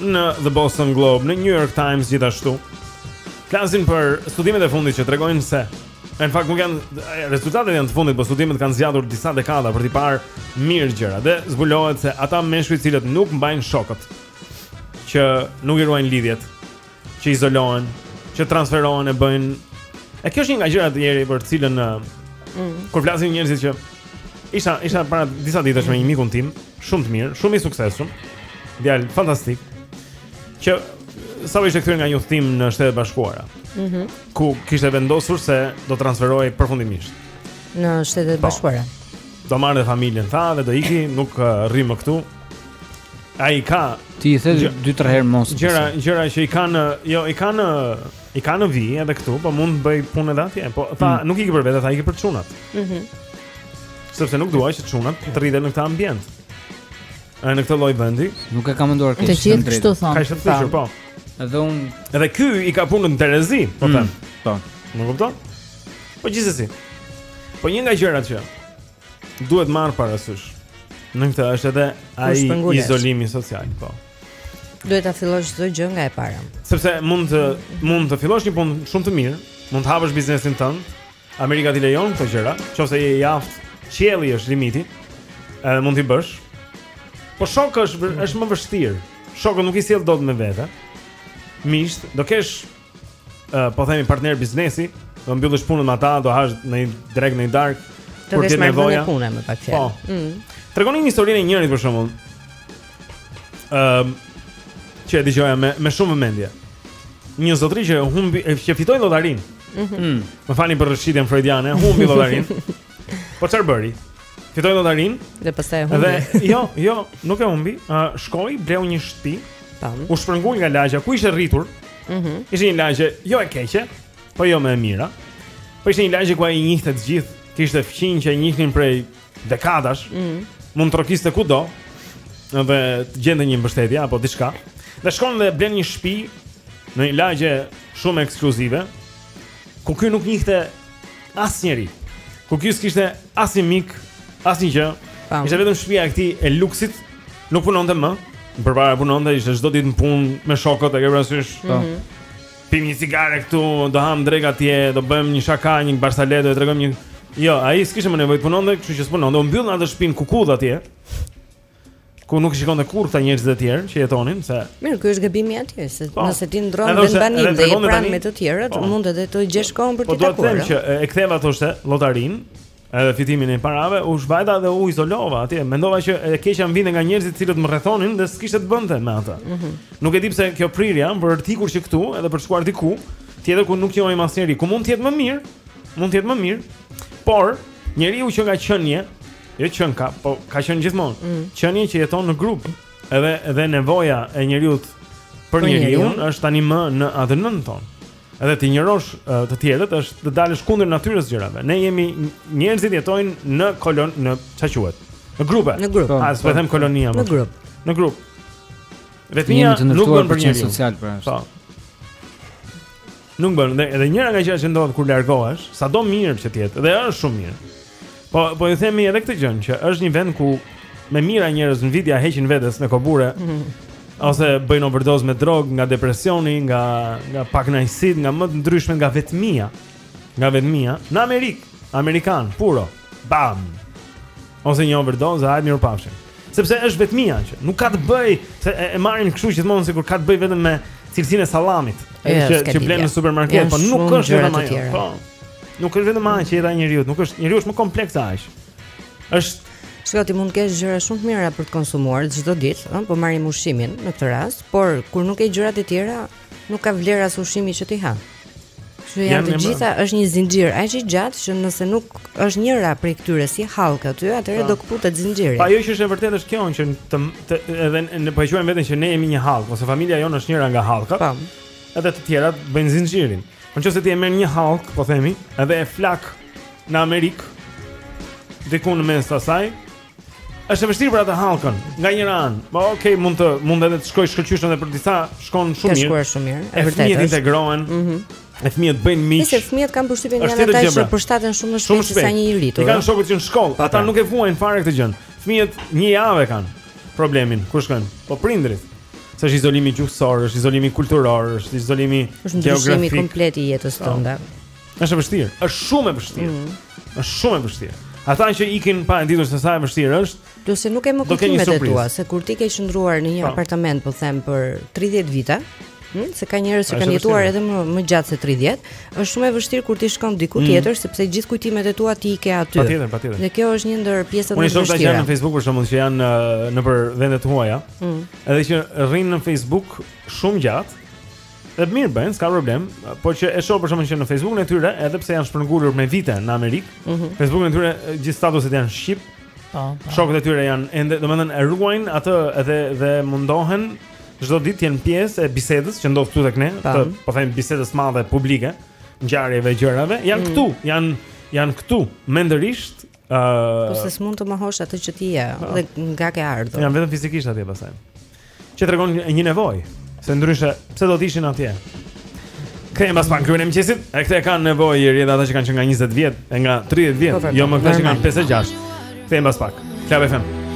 në The Boston Globe, në New York Times gjithashtu Flasim për studimet e fundit që tregojnë se Në fakt nuk janë rezultatet janë të fundit, por studimet kanë zgjatur disa dekada për t'i parë mirë gjëra dhe zbulohet se ata meshkuj të cilët nuk mbajnë shokët që nuk i ruajnë lidhjet që izolohen, që transferohen e bëjnë. E kjo është një nga gjërat e Eri për të cilën mm. kur flasin njerëzit që isha isha para disa ditësh me një mikun tim, shumë të mirë, shumë i suksesshëm. Djal fantastik. Që sapo ishte kthyer nga një udhtim në Shtetet e Bashkuara. Mhm. Mm ku kishte vendosur se do transferohej përfundimisht në Shtetet e po. Bashkuara. Do marr dhe familjen, tha dhe do iki, nuk rri më këtu. Ai ka Ti i the 2-3 herë mos. Gjëra, gjëra që i kanë, jo, i kanë i kanë në vijë edhe këtu, po mund të bëjë punë edhe atje. Po tha, mm. nuk iki për vete, tha iki për çunat. Mhm. Mm Sepse nuk dua që çunat të rriten në këtë ambient. Ai në këtë lloj vendi, nuk e ka menduar këtë. Të gjithë kështu thonë. Ka shumë fjalë, po. Edhe unë Edhe ky i ka punët në terezi, po mm. them. Po. Më kupton? Po gjithsesi. Po një nga gjërat që Duhet marr parasysh. Në këtë është edhe ai izolimi social, po. Duhet ta fillosh çdo gjë nga e para. Sepse mund të mund të fillosh një punë shumë të mirë, mund të hapësh biznesin tënd. Amerika t'i lejon këto gjëra, nëse je i aftë, qielli është limiti. Edhe mund t'i bësh. Po shok është është më vështirë. Shokët nuk i sjell dot me vete. Domethënë, do kesh uh, po themi partner biznesi, do mbyllësh punën me ata, do hash një drekë, një darkë. Të vesh marrë në punë me pak fjalë. Po. Mm. Tregonin historinë e njërit për shembull. Ëm ehm, uh, që e dëgjoja me me shumë vëmendje. Një zotëri që humbi që fitoi lotarinë. Mhm. Mm. Më falni për rrëshqitjen frojdiane, humbi lotarinë. Po çfarë bëri? Fitoi lotarinë dhe pastaj humbi. Dhe jo, jo, nuk e humbi. Uh, shkoi, bleu një shtëpi. Tam. U shpërngul nga lagja ku ishte rritur. Mhm. Mm ishte një lagje jo e keqe, po jo më e mira. Po ishte një lagje ku ai njihte të gjithë, kishte fqinj që njihnin prej dekadash. Mhm. Mm Mund të trokiste kudo. Dhe të gjente një mbështetje apo diçka. Dhe shkon dhe blen një shtëpi në një lagje shumë ekskluzive, ku ky nuk njihte Asnjeri. Ku ky s'kishte asnjë mik, asnjë gjë. Ishte vetëm shtëpia e këtij e luksit. Nuk punonte më. Përpara punonte, ishte çdo ditë në punë me shokët, e ke parasysh? Po. Mm -hmm. Pimë një cigare këtu, do hamë drekë atje, do bëjmë një shaka, një barsaletë, do të tregojmë një Jo, ai s'kishte më nevojë të punonte, kështu që s'punonte. U mbyll në atë shtëpinë kukudh atje. ku nuk shikonte kurrë këta njerëz të tjerë që jetonin se Mirë, ky është gabimi i atij, se po, nëse ti ndërron vendbanim dhe je pranë me të tjerët, po, mund edhe të gjesh kohën për të takuar. Po do të them që e ktheva, thoshte, lotarinë, edhe fitimin e parave, u mbajta dhe u izolova atje. Mendova që e keqja më vinte nga njerëzit të cilët më rrethonin dhe s'kishte të bënte me atë. Mm -hmm. Nuk e di pse kjo prirja, për të ikur që këtu, edhe për të shkuar diku tjetër ku nuk njeh asnjeri, ku mund të jetë më mirë, mund të jetë më mirë. Por, njeriu qënka qenie Jo qënka, po ka qenë gjithmonë. Mm. Qenie që jeton në grup. Edhe edhe nevoja e njeriut për njeriun është tani më në ADN-në tonë. Edhe të injorosh të tjerët është të dalësh kundër natyrës së gjërave. Ne jemi njerëzit jetojnë në kolon në ça quhet? Në grupe. Në grup. A s'po them kolonia më? Në grup. Në grup. Vetmia nuk bën për njeriun social për ashtu. Po. Nuk bën, dhe edhe njëra nga gjërat që ndodh kur largohesh, sado mirë që të jetë, dhe është shumë mirë. Po po ju themi edhe këtë gjë që është një vend ku me mijëra njerëz në vit ia heqin vetes me kobure. Mm -hmm. Ose bëjnë overdozë me drogë, nga depresioni, nga nga pakënaqësitë, nga më të ndryshmet, nga vetmia. Nga vetmia në Amerikë, amerikanë puro. Bam. Ose një overdozë, hajt mirupafshim. Sepse është vetmia që nuk ka të bëjë se e, e marrin kështu që thonë sikur ka të bëjë vetëm me cilësinë e sallamit. Ai që që blen në supermarket, po nuk është vetëm ajo. Po. Nuk është vetëm ajo aq jeta e njeriut, nuk është njeriu është më kompleks aq. Është Se ti mund të kesh gjëra shumë të mira për të konsumuar çdo ditë, ëh, po marrim ushqimin në këtë rast, por kur nuk ke gjërat e tjera, Nuk ka vlerë as ushqimi që ti ha. Kështu janë të gjitha, është një zinxhir aq i gjatë që nëse nuk është njëra prej këtyre si hallkë aty, atëherë po. do këputet zinxhiri. Po ajo që është e vërtetë është kjo që të, të edhe ne po e quajmë veten që ne jemi një hallkë, ose familja jonë është njëra nga hallkat. Po. Edhe të tjerat bëjnë zinxhirin. Por nëse ti e merr një hallkë, po themi, edhe e flak në Amerikë, diku në mes të asaj, Është e vështirë për atë hallkën, nga njëra anë. Po ok, mund të mund edhe të shkojë shkëlqyshëm dhe për disa shkon shumë mirë. Shkon shumë mirë, e vërtetë. Fëmijët integrohen. Ëh. Mm e fëmijët bëjnë miq. Nëse fëmijët kam përshtypjen janë ata që përshtaten shumë më shpejt se sa një i rritur. Kanë shokët që në shkollë, ata po. nuk e vuajnë fare këtë gjë. Fëmijët një javë kanë problemin kur shkojnë. Po prindërit. Se është izolimi gjuhësor, është izolimi kulturor, është izolimi geografik. Është ndryshimi komplet i jetës tënde. Po. Është e vështirë. Është shumë e vështirë. Mm -hmm. Është shumë e vështirë. Ata që ikin pa e ditur se sa e vështirë është. Do, se nuk e, më kupton çfarë dua, se kur ti ke qëndruar në një pa. Po. apartament, po them për 30 vite, hm, se ka njerëz që kanë jetuar edhe më më gjatë se 30, është shumë e vështirë kur ti shkon diku mm. tjetër sepse gjithë kujtimet e tua ti i ke aty. Patjetër, patjetër. Dhe kjo është një ndër pjesët më të vështira. Unë shoh që janë në Facebook për shembull që janë nëpër vende të huaja. Mm. Edhe që rrin në Facebook shumë gjatë. Dhe mirë bën, s'ka problem, po që e shoh për shembull që në Facebookun e tyre, edhe pse janë shpërngulur me vite në Amerikë, mm -hmm. Facebookun e tyre gjithë statuset janë shqip. Po. po. Shokët e tyre janë andej, domethënë e ruajnë atë edhe dhe mundohen çdo ditë të jenë pjesë e bisedës që ndodh këtu tek ne, po. të po them bisedës së madhe publike, ngjarjeve, gjërave, janë mm. këtu, janë janë këtu mendërisht Uh, po se s'mund të mohosh atë që ti je uh, dhe nga ke ardhur. Janë vetëm fizikisht atje pastaj. Që tregon një nevojë, se ndryshe pse do të ishin atje? Kthehemi pas pak Club-in e mëngjesit. E këtë e kanë nevojë edhe ata që kanë qenë nga 20 vjet, e nga 30 vjet, po, po, jo më këta që kanë 56. Kthehemi pas pak. Club FM.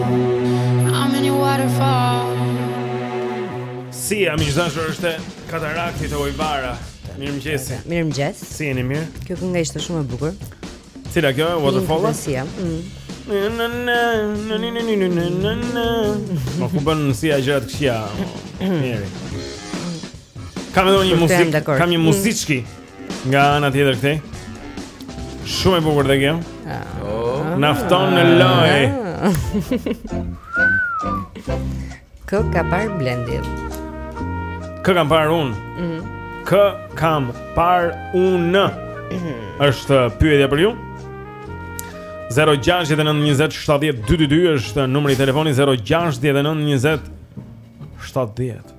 Si, a mi gjithashtë është katarakti te ujëvara Mirëmëngjesi Mirëmëngjes Si jeni, mirë Kjo kënga ishte shumë e bukur Cila kjo, Waterfall? Si, ja Ma kupton se gjërat këshja Mirë Kam edhe një muzikë, kam një mm. muzikë nga ana tjetër këtej. Shumë e bukur dhe kjo. Oh. Na fton në lojë. Kë ka parë Blendi? Kë kam parë unë? Mhm. Kë kam parë unë? Mhm. Është pyetja për ju. 0692070222 është numri i telefonit 0692070222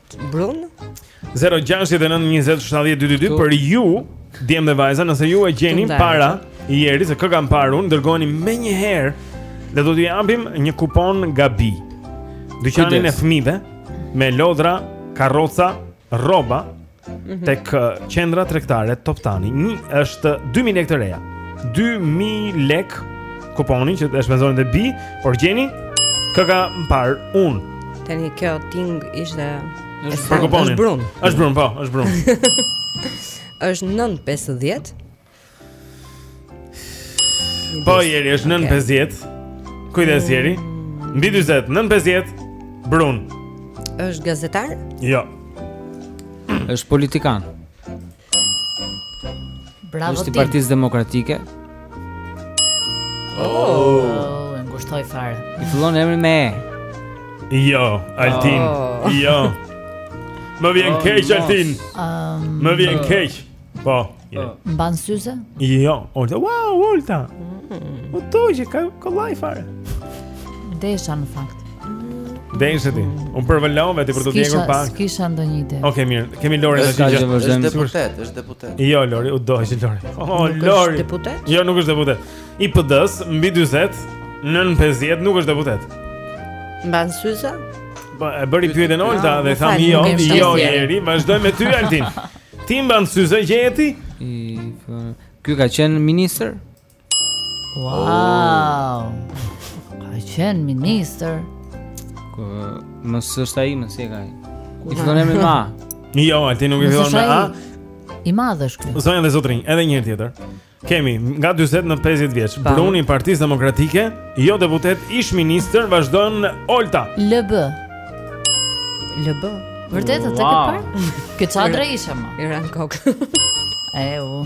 Brun 0692070222 për ju djem dhe vajza nëse ju e gjeni para Jerit se kë kam parë unë dërgoni menjëherë dhe do t'ju japim një kupon nga Bi. Dyqanin e fëmijëve me lodra, karroca, rroba mm -hmm. tek qendra tregtare Toptani. Një është 2000 lekë të reja. 2000 lekë Kuponi që e shpenzoni te Bi, por gjeni kë kam parë unë. Tani kjo ting ishte është kuponi. Është brun. Është brun, po, është brun. Është nën 50. Po Jeri është nën 50. Kujdes Jeri. Mbi 40, nën 50. Brun. Është gazetar? Jo. Është politikan. Bravo ti. Është i Partisë Demokratike. Oh, oh e ngushtoi fare. I fillon emri me E. Jo, Altin. Oh. Jo. Më vjen oh, keq Altin. Um, Më vjen oh. keq. Po. Jo. Oh. Mban syze? Jo, Olta. Wow, Olta. Mm. Po tani e ka kollaj fare. Desha në fakt. Duhesh ti, unë përvëlova veten për të djegur pak S'kisha ndonjë ide Oke, mirë, kemi Lori tashi është deputet, është deputet Jo, Lori, u dogj Lori O, oh, Lori Nuk është deputet? Jo, nuk është deputet I PD-së, mbi 40, nën 50, nuk është deputet Mban syza? Po, e bëri pyetjen Olta ah, dhe thamë jo, jo, Jeri, vazhdojmë ty Altin Ti mban syza, gjeti? Ky ka qenë ministër? Wow. Ka qenë ministër. Po mos është ai, mos e ka ai. I fillon emri me A? Jo, ti nuk i fillon me A. I madh është ky. Zonja dhe zotërinj, edhe një herë tjetër. Kemi nga 40 në 50 vjeç, brun, i Partisë Demokratike, jo deputet, ish ministër, vazhdon Olta. LB. LB. Vërtet atë ke parë? Këtë çadra isha më. I ra në kokë. Ew.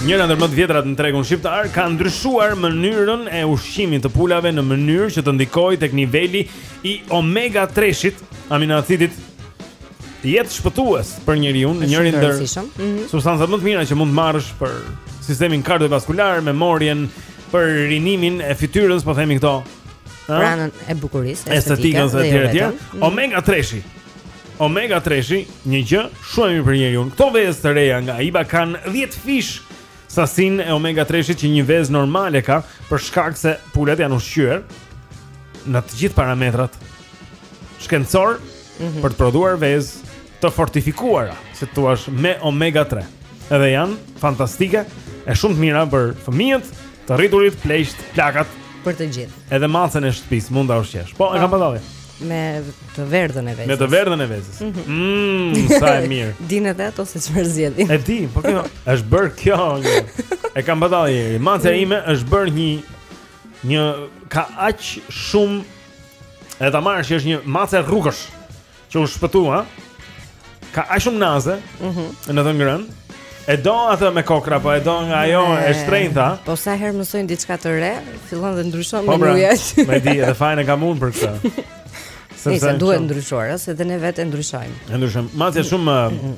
Njëra ndër më të vjetrat në tregun shqiptar kanë ndryshuar mënyrën e ushqimit të pulave në mënyrë që të ndikojë tek niveli i omega 3-shit, aminoacidit jetëshpëtues për njeriu, njëri ndër mhm. substancat më të mira që mund të marrësh për sistemin kardiovaskular, memorien, për rinimin e fytyrës, po themi këto. Pra anën e bukurisë, estetikën e tjerë etj. Mhm. Omega 3-shi Omega treshi, një gjë shumë e mirë për njeriu. Këto vezë të reja nga Aiba kanë 10 fish sasinë e Omega treshit që një vezë normale ka për shkak se pulat janë ushqyer në të gjithë parametrat shkencorë mm -hmm. për të prodhuar vezë të fortifikuara, si i thua, me Omega 3. Edhe janë fantastike, e shumë të mira për fëmijët, të rriturit, pleqtë, plakat, për të gjithë. Edhe macën e shtëpisë mund ta ushqesh. Po, e kam po. budalle. Me të verdhën e vezës. Me të verdhën e vezës. Mhm. Mmm, mm, sa e mirë. Dinë edhe ato se çfarë zgjedhin. E di, po kjo është bërë kjo. E kam budalle. Macja mm. ime është bërë një një ka aq shumë e ta marrësh që është një mace rrugësh që u shpëtua. ka aq shumë naze, ëh, mhm. në të ngrënë. E do atë me kokrra, po e do nga ajo e shtrenjta. Po sa herë mësojnë diçka të re, fillon dhe ndryshon po, pra, menuja. Po, e di, edhe fajin e kam unë për këtë. Sepse duhet ndryshuar, ëh, edhe ne vetë ndryshojmë. E ndryshojmë. Macja shumë mhm.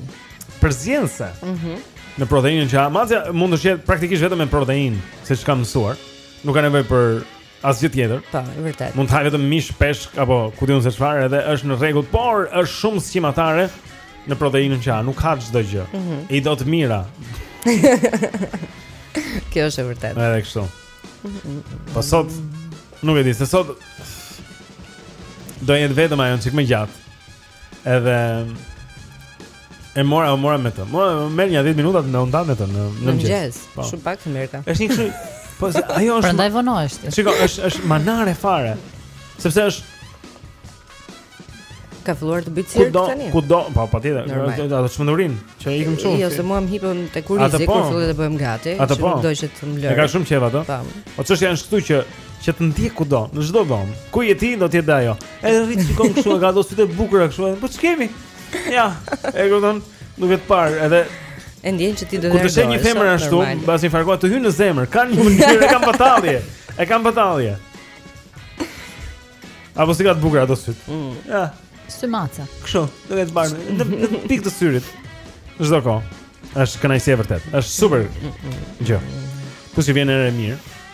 përzgjedhëse. Ëh. Mhm. Në proteinën që macja mund të ushqehet praktikisht vetëm me proteinë, siç kam mësuar. Nuk ka nevojë për Asgjë tjetër. Po, e vërtetë. Mund të hajë vetëm mish, peshk apo ku di unë se çfarë, edhe është në rregull, por është shumë sqimatare në proteinën që ha, nuk ha çdo gjë. Mm -hmm. I do të mira. Kjo është e vërtetë. Edhe kështu. Po sot nuk e di se sot do jetë vetëm ajo një çik më gjatë. Edhe E mora, e mora me të. Mora, merr një 10 minuta të ndodhem me të në në mëngjes. Po. Shumë pak të marrka. Është një kështu. Po se ajo është. Prandaj vonohesh ti. Shiko, është është manare fare. Sepse është ka filluar të bëjë cirk tani. Ku do, po patjetër, ato çmenden që ikim. Jo, se mua më hipën te kurrizi po. kur filloj të bëhem gati, që po. nuk do që të më lërë. E ka shumë qejf ato. Po. po çështja është këtu që që të ndjek kudo, në çdo dhomë. Ku je ti do të jetë ajo. E rri të shikon kështu e ka ato sy të bukur kështu. Po ç'kemi? Ja, e kupton? Nuk e të parë, edhe e ndjen që ti do të rrezon. Kur të sheh një femër ashtu, mbas njëfarë kohe të hyn në zemër, kanë një mënyrë, e kanë batalje. E kanë batalje. Apo s'i ka të bukur ato sytë? Mm. Ja. Sy mace. Kështu, do të sheh në pikë të syrit. Çdo kohë. Është kënaqësi e vërtetë. Është super gjë. Kush i vjen e mirë?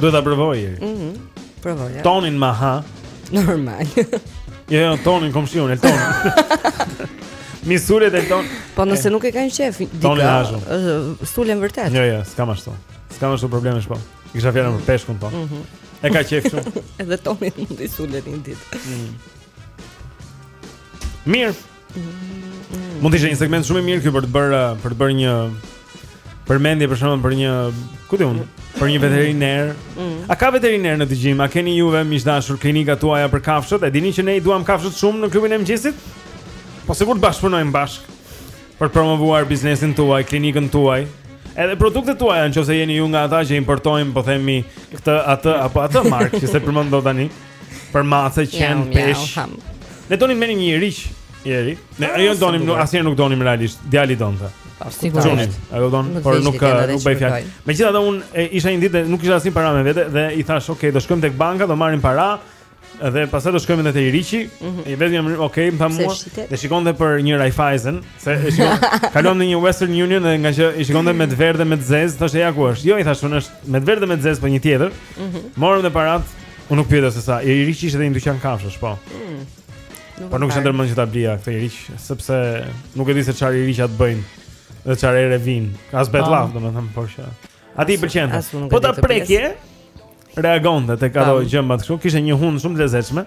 Do ta provoj. Mhm. Mm provoj. Ja. Tonin ma ha. Normal. jo, jo, tonin komshiun, Eltonin. M'i sulet Eltonit. Po nëse nuk e kanë qef dikë. Tonin ashtu. Sulen vërtet. Jo, jo, s'kam ashtu. S'kam ashtu probleme fare. Kisha fjalën për peshkun po. Mhm. Mm e ka qef shumë. Edhe Tonit mund t'i sulet një ditë. Mm. Mirë. Mund të ishte një segment shumë i mirë ky për të bërë për të bërë një përmendje për shkakun për një, ku diun, për një veteriner. Mm. A ka veterinerë në dëgjim? A keni juve miq të dashur klinika tuaja për kafshët? E dini që ne i duam kafshët shumë në klubin e mëngjesit? Po sikur të bashkëpunojmë bashkë për të promovuar biznesin tuaj, klinikën tuaj. Edhe produktet tuaja, në qoftë se jeni ju nga ata që importojnë, po themi këtë atë apo atë markë që s'e përmend dot tani. Për mace, qen, peshq Ne donim merrnim një iriq Jeri Ne ah, jo donim, asnjëherë nuk donim realisht Djali donte Sigurisht. Ajo don, por nuk ka nuk bëhej fjalë. Megjithatë unë isha një ditë nuk kisha asnjë para me vete dhe i thashë, "Ok, do shkojmë tek banka, do marrim para." Dhe pastaj do shkojmë edhe te iriqi, mhm. i vetëm jam, "Ok, më tha mua." Dhe shikonte për një Raiffeisen, se e shikon. Kalon në një Western Union dhe nga që i shikonte me të verdhë dhe me të zezë, thoshte, "Ja ku është." Jo, i thashë unë, "Është me të verdhë dhe me të zezë, po një tjetër." Mhm. Morëm dhe paratë, Unë nuk pyeta se sa. Iriqi ishte në një dyqan kafshësh, po. Mm. Nuk po nuk kisha ndër mend që ta blija këtë iriq, sepse nuk e di se çfarë iriqat bëjnë. Dhe çfarë ere vijnë. As bëhet llaf, domethënë, por që. Atij i pëlqente? Po ta prekje. Reagonte tek ato gjembat kështu, kishte një hundë shumë të lezetshme.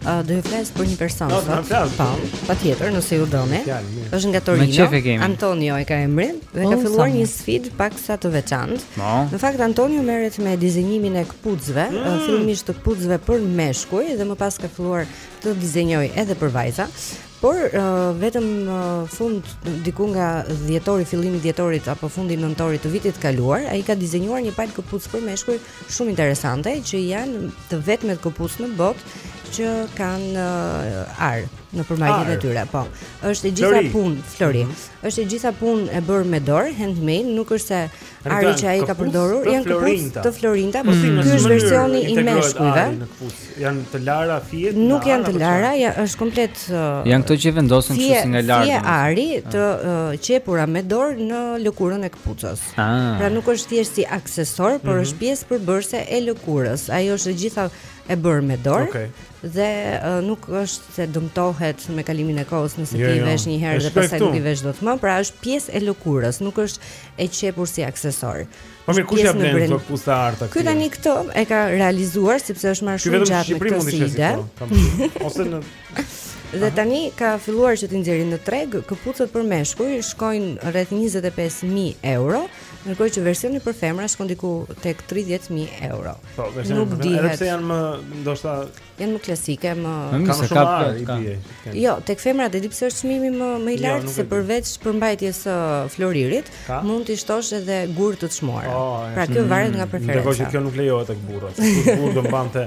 Do ju flas për një person? Do të flas. Po, patjetër, nëse ju doni. Është nga Torino. Antonio e ka emrin dhe ka oh, filluar një sfidë paksa të veçantë. Po. Në fakt Antonio merret me dizenjimin e këpucëve, mm. fillimisht të këpucëve për meshkuj dhe më pas ka filluar të dizenjojë edhe për vajza. Por uh, vetëm uh, fund diku nga dhjetori fillimi i dhjetorit apo fundi i nëntorit të vitit të kaluar, ai ka dizenjuar një palë këpucë për meshkuj shumë interesante që janë të vetmet këpucë në botë që kanë uh, ar në përmbajtjen e tyre, po. Është e gjitha punë, flori. Mm -hmm. Është e gjitha punë e bërë me dorë, handmade, nuk është se ari që ai ka përdorur, janë këpucë të florinjta, po mm -hmm. ky është versioni i meshkujve. Janë të lara fijet. Nuk janë të lara, ja, është komplet uh, Janë këto që vendosen kështu si nga lart. Fije ari të uh, qepura me dorë në lëkurën e këpucës. Ah. Pra nuk është thjesht si aksesor, por mm -hmm. është pjesë përbërëse e lëkurës. Ajo është e gjitha e bërë me dorë. Okej. Okay. Dhe uh, nuk është se dëmtohet me kalimin e kohës nëse jo, ti i jo. vesh një herë dhe pastaj nuk i vesh dot më, pra është pjesë e lëkurës, nuk është e qepur si aksesor. Po mirë, kush ia blen këto këpucët e arta këtij? Ky tani këto e ka realizuar sepse është marrë shumë gjatë me këtë ide. Ose në Dhe tani ka filluar që t'i nxjerrë në në treg këpucët për meshkuj, shkojnë rreth 25000 euro, ndërkohë që versioni për femra shkon diku tek 30000 euro. Po, versioni për femra, edhe pse janë më ndoshta janë më klasike, më ka më shumë ar i bie. Jo, tek femrat e di pse është çmimi më më i jo, lartë se përveç përmbajtjes së floririt, mund të shtosh edhe gurë të çmuara. Oh, pra kjo varet nga preferenca. Ndërkohë që kjo nuk lejohet tek burrat. Ku burri do mbante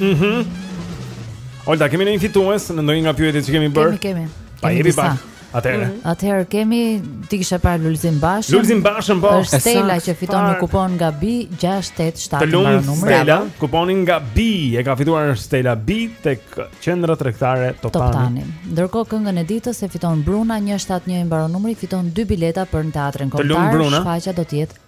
Mhm. Mm Olta, kemi një fitues në ndonjë nga pyetjet që kemi bërë? Kemi, kemi. Pa jemi pa. Atëherë. Mm -hmm. Atëherë kemi ti e ke parë Lulzim Bashën. Lulzim Bashën po. Është Stella që fiton një kupon nga B 687 mbaron numri. Të Stella, kuponin nga B e ka fituar Stella B tek qendra tregtare Toptani. Toptani. Ndërkohë këngën e ditës e fiton Bruna 171 i mbaron numri, fiton dy bileta për në teatrin kombëtar. Shfaqja do të jetë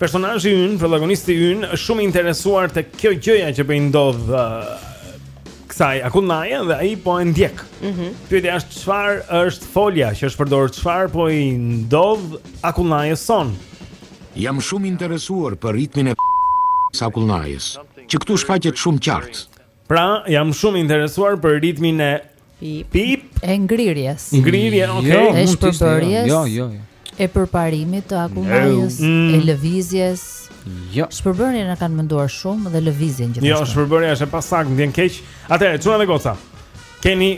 Personazhi ynë, protagonisti ynë është shumë i interesuar te kjo gjëja që po i ndodh kësaj akullnaje dhe ai po e ndjek. Mhm. Mm Pyetja është çfarë është folja që është përdorur çfarë po i ndodh akullnajës sonë. Jam shumë interesuar për ritmin e akullnajës, që këtu shfaqet shumë qartë. Pra, jam shumë interesuar për ritmin e pip, pip. e ngrirjes. Ngrirje, okay. Jo, e shpërbërjes. Jo, jo, jo. E përparimit të akullnajës, no. mm. e lëvizjes. Jo. Shpërbërjen e kanë menduar shumë dhe lëvizjen gjithashtu. Jo, shpërbërja është e pasaktë, më vjen keq. Atëherë, çuna dhe goca. Keni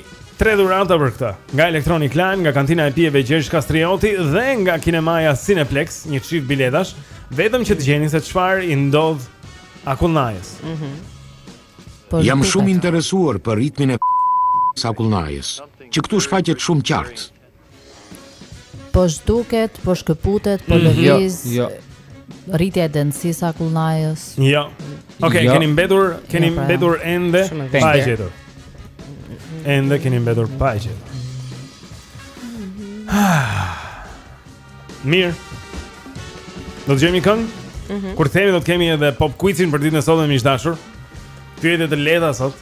tre dhurata për këtë. Nga Electronic Line, nga kantina e pijeve Gjergj Kastrioti dhe nga kinemaja Cineplex, një çift biletash, vetëm që të gjeni se çfarë i ndodh akullnajës. Mhm. Mm Po, jam shumë interesuar për ritmin e akullnajës, që këtu shfaqet shumë qartë. Po zhduket, po shkëputet, po mhm. lëviz. Mm, jo, jo. Rritja e dendësisë së akullnajës. Jo. Okej, okay, jo. keni mbetur, keni jo, pra, mbetur jo. ende pa e gjetur. Ende keni mbetur pa e gjetur. Ah. Mirë. Do të dëgjojmë këngë? Mm -hmm. Kur kthehemi do të kemi edhe pop quizin për ditën e sotme miq të dashur. Pyetje të lehta sot.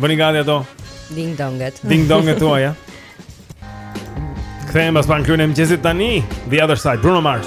Bëni gati ato. Ding donget. Ding donget tuaja. Kthehemi pas pak. Klubi i mëngjesit tani. The other side, Bruno Mars.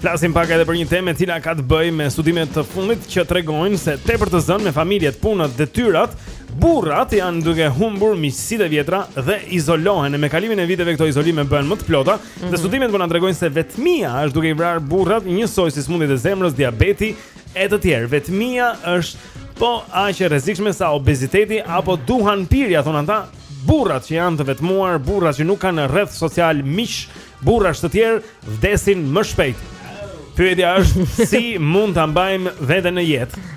Flasim pak edhe për një temë e cila ka të bëjë me studime të fundit që tregojnë se tepër të zënë me familjet, punët, detyrat, burrat janë duke humbur miqësitë e vjetra dhe izolohen. Me kalimin e viteve këto izolime bëhen më të plota. Mm -hmm. Dhe studimet po na tregojnë se vetmia është duke i vrarë burrat njësoj si sëmundjet e zemrës, diabeti e të tjerë. Vetmia është po aq e rrezikshme sa obeziteti apo duhanpirja, thonë ata, burrat që janë të vetmuar, burrat që nuk kanë një rreth social miq, Burrash të tjerë vdesin më shpejt. Pyetja është si mund ta mbajmë veten në jetë.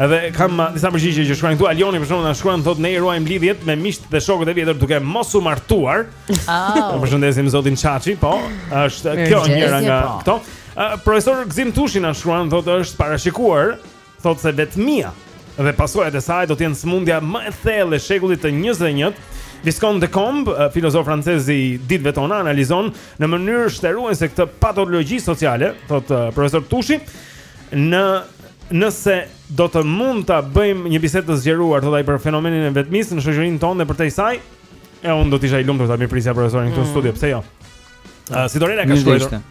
Edhe kam uh, disa përgjigje që shkruajnë këtu Alioni për shembull na shkruan thotë ne i ruajmë lidhjet me miqtë dhe shokët e vjetër duke mos u martuar. Oh. Përshëndesim zotin Çaçi, po, është kjo Mirëmëngjes, njëra nga po. këto. Uh, profesor Gëzim Tushi na shkruan thotë është parashikuar thotë se vetmia dhe pasojat e saj do të jenë sëmundja më e thellë e shekullit të 21. Vincent Descombes, filozof francez i ditëve tona, analizon në mënyrë shteruese këtë patologji sociale, thotë profesor Tushi, në nëse do të mund ta bëjmë një bisedë të zgjeruar thotë ai për fenomenin e vetmisë në shoqërinë tonë dhe përtej saj, e unë do të isha i lumtur ta mirëprisja profesorin këtu në mm. studio, pse jo? Uh, si Dorena ka shkruar.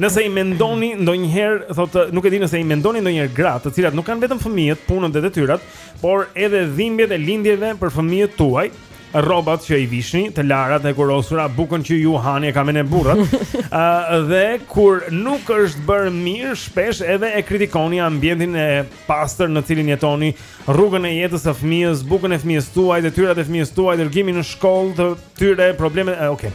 Nëse i mendoni ndonjëherë, thotë, nuk e di nëse i mendoni ndonjëherë gratë, të cilat nuk kanë vetëm fëmijët, punën dhe detyrat, por edhe dhimbjet e lindjeve për fëmijët tuaj, rrobat që i vishni, të lara, të hekurosura, bukën që ju hani e ka me ne burrat. Ë dhe kur nuk është bërë mirë, shpesh edhe e kritikoni ambientin e pastër në cilin jetoni, rrugën e jetës së fëmijës, bukën e fëmijës tuaj, detyrat e fëmijës tuaj, dërgimin në shkollë të tyre, problemet, e, okay.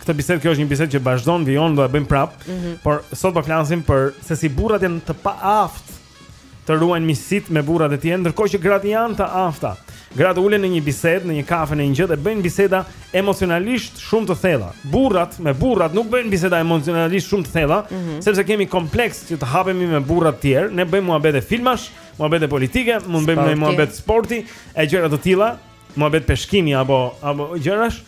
këtë bisedë, kjo është një bisedë që vazhdon, vijon, do e bëjmë prapë, mm -hmm. por sot po flasim për se si burrat janë të paaftë të ruajnë miqësitë me burrat e tjerë, ndërkohë që gratë janë të afta. Gratë ulen në një bisedë, në një kafe, në një gjë dhe bëjnë biseda emocionalisht shumë të thella. Burrat me burrat nuk bëjnë biseda emocionalisht shumë të thella, mm -hmm. sepse kemi kompleks që të hapemi me burra të tjerë, ne bëjmë muhabete filmash, muhabete politike, mund bëjmë muhabet sporti e gjëra të tilla, muhabet peshkimi apo apo gjërash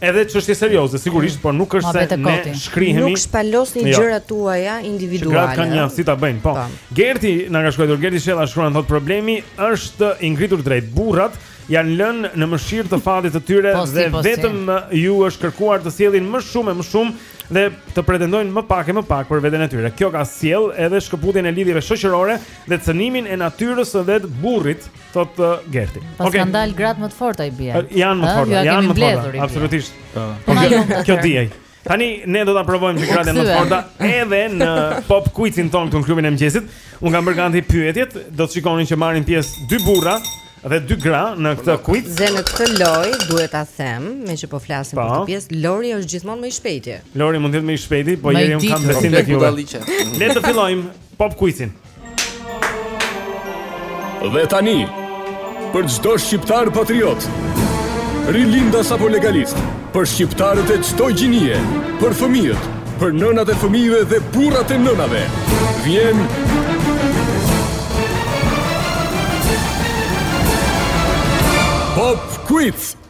edhe çështje serioze sigurisht, mm. por nuk është se ne shkrihemi. Nuk shpalosni jo. gjërat tuaja individuale. Gratë kanë një aftësi ta bëjnë. Po. Gerti na ka shkruar Gerti Shella shkruan thotë problemi është i ngritur drejt burrat janë lënë në mëshirë të fatit të tyre posti, dhe posti. vetëm u është kërkuar të sjellin më shumë e më shumë dhe të pretendojnë më pak e më pak për veten e tyre. Kjo ka sjellë edhe shkëputjen e lidhjeve shoqërore dhe cënimin e natyrës së vetë burrit. Thotë uh, Gerti. Pra okay. kanë dalë gratë më të forta i bie. Janë më të forta, janë më të forta. Absolutisht. Po. Po, po, kjo dihej. Tani ne do ta provojmë që gratë më të forta edhe në Pop Quizin tonë këtu në klubin e mëngjesit. Unë kam bërë gati pyetjet, do të shikoni që marrin pjesë dy burra dhe dy gra në këtë quiz. Dhe në këtë lojë duhet ta them, meqë po flasim për po. këtë pjesë, Lori është gjithmonë më i shpejti. Lori mund të jetë më i shpejti, po Jeri unë kam besim tek ju. Le të fillojmë pop quizin. Dhe tani, për çdo shqiptar patriot, rilindas apo legalist, për shqiptarët e çdo gjinie, për fëmijët, për nënat e fëmijëve dhe burrat e nënave, vjen Pop Quiz!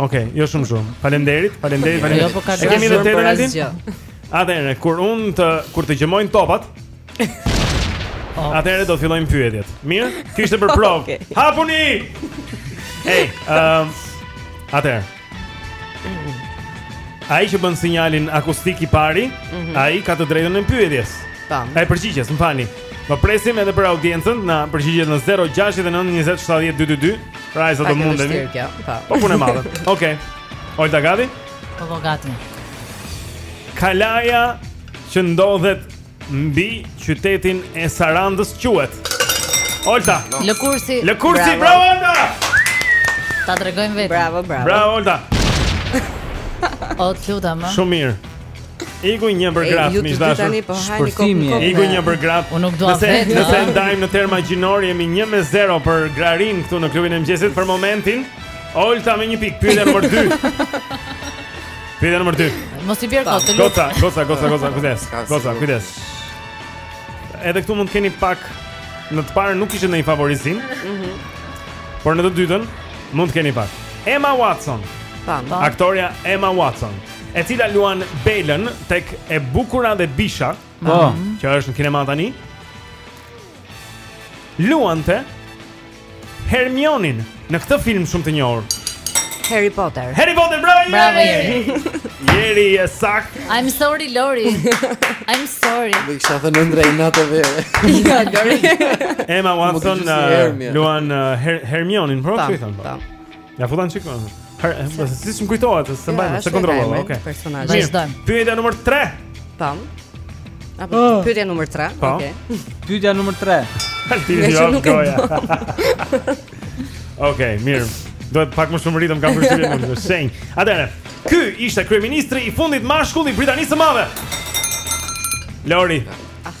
Okej, okay, jo shumë shumë. Faleminderit, faleminderit, faleminderit. Jo, po e kemi edhe tjetër Altin? Atëherë, kur un të kur të gjëmojnë topat, oh. atëherë do të fillojmë pyetjet. Mirë? Kishte për provë. okay. Hapuni! Hey, ehm, um, atëherë. Ai që bën sinjalin akustik i pari, mm -hmm. ai ka të drejtën e pyetjes. Tam. E përgjigjes, më falni. Po presim edhe për audiencën, na përgjigjet në 069 20 70 222. Pra sa të mundemi. Po. po punë e madhe. Okej. Okay. Olta gati? Po po gati. Kalaja që ndodhet mbi qytetin e Sarandës quhet. Olta. No. Lëkursi. Lëkursi, bravo. bravo Olta. Ta tregojmë vetë. Bravo, bravo. Bravo Olta. O të lutem. Shumë mirë. Iku një për graf, miq dashur. Po Shpërthimi iku një për graf. Unë nuk dua vetë. Nëse ne e ndajmë në terma gjinorë jemi 1 me 0 për graninë këtu në klubin e mëngjesit për momentin. Olta me një pikë, pyetja nr. 2. Pyetja nr. 2. Mos i bjer kot, lut. Goca, goca, goca, goca, kujdes. Goca, kujdes. Edhe këtu mund të keni pak në të parën nuk kishte ndonjë favorizim. Mhm. Por në të dytën mund të keni pak. Emma Watson. Tan, tan. Aktorja Emma Watson. e cila luan Belën tek e bukura dhe Bisha, po, që është në kinema tani. Luante Hermionin në këtë film shumë të njohur. Harry Potter. Harry Potter, bravo. Bravo Jeri. Jeri e saktë. I'm sorry Lori. I'm sorry. Unë kisha thënë ëndrra e një nate vere. Ja, jo, Lori. Emma Watson uh, luan uh, Hermionin, po, po i thonë. Po. Ja futa një çik. Har, do të thosha më kujtohet, s'e mbaj, s'e kontrolloj. Okej. Personazh. Vazhdojmë. Pyetja numër 3. Tam. Apo oh. pyetja numër 3. Po. Okej. Pyetja numër 3. Pyetja jo, numër 3. Okej, mirë. Do të pak më shumë ritëm kam përshtypjen unë. Shenj. Atëherë. Ky ishte kryeministri i fundit mashkull i Britanisë së Madhe. Lori. Ah.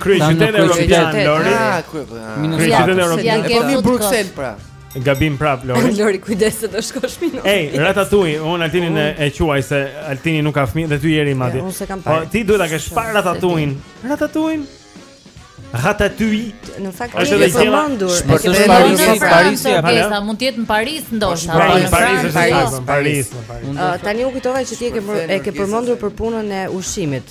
Kryeqytet europian Lori. Ah, kryeqytet europian. Po në Bruksel pra. Gabim prap Lori. Lori kujdes se do shkosh minus. Ej, Ratatouille, un Altinin e, e quaj se Altini nuk ka fëmijë dhe ti Jeri madje. Unë s'e kam po, parë. Po ti duhet ta kesh parë Ratatouille. Ratatouille. Ratatouille. Në fakt është në Londër. Po të shkojmë në Paris, Paris mund të jetë në Paris ndoshta. Po, në Paris është në Paris, në Paris. Tani u kujtova që ti e ke e ke përmendur për punën e ushqimit.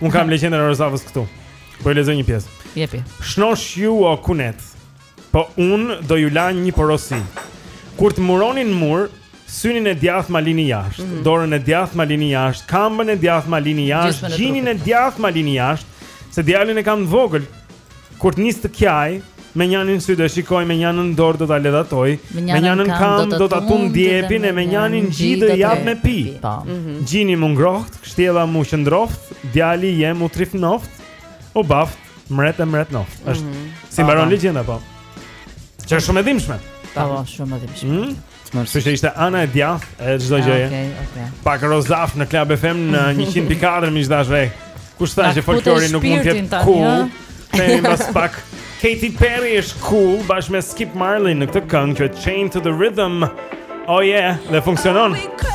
Un kam legjendën e Rozafës këtu. Po e lexoj një pjesë. Jepi. Shnosh ju o kunet. Po un do ju la një porosi. Kur të muroni n'mur, synin e djathtë ma lini jashtë, mm -hmm. dorën e djathtë ma lini jashtë, kambën e djathtë ma lini jashtë, gjinin e djathtë ma lini jashtë, se djalin e kam vogël. Kur të nis të kjaj, me njanin sy do ta shikoj, me njanën dorë do ta ledhatoj, me njanën kamb do ta tund djepin e me njanin gji do t'i jap me pi. Po. Mhm. Gjini mu ngroht, kështjella mu qëndroft, djali jem u trimnoft, u baft, mret e mretnoft. Është mhm. si mbaron po, po. legjenda po. Që është shumë e dhimbshme. Po, shumë e dhimbshme. Mhm. Kështu që ishte ana e djathtë, e çdo gjëje. Ah, okej, okej. Pak Rozafë në Club FM në 100.4 miq të dashur. Kush tha që folklori nuk mund të jetë cool? E pas pak Katy Perry është cool bashkë me Skip Marley në këtë këngë që është Chained to the Rhythm. Oh yeah, dhe funksionon. Oh,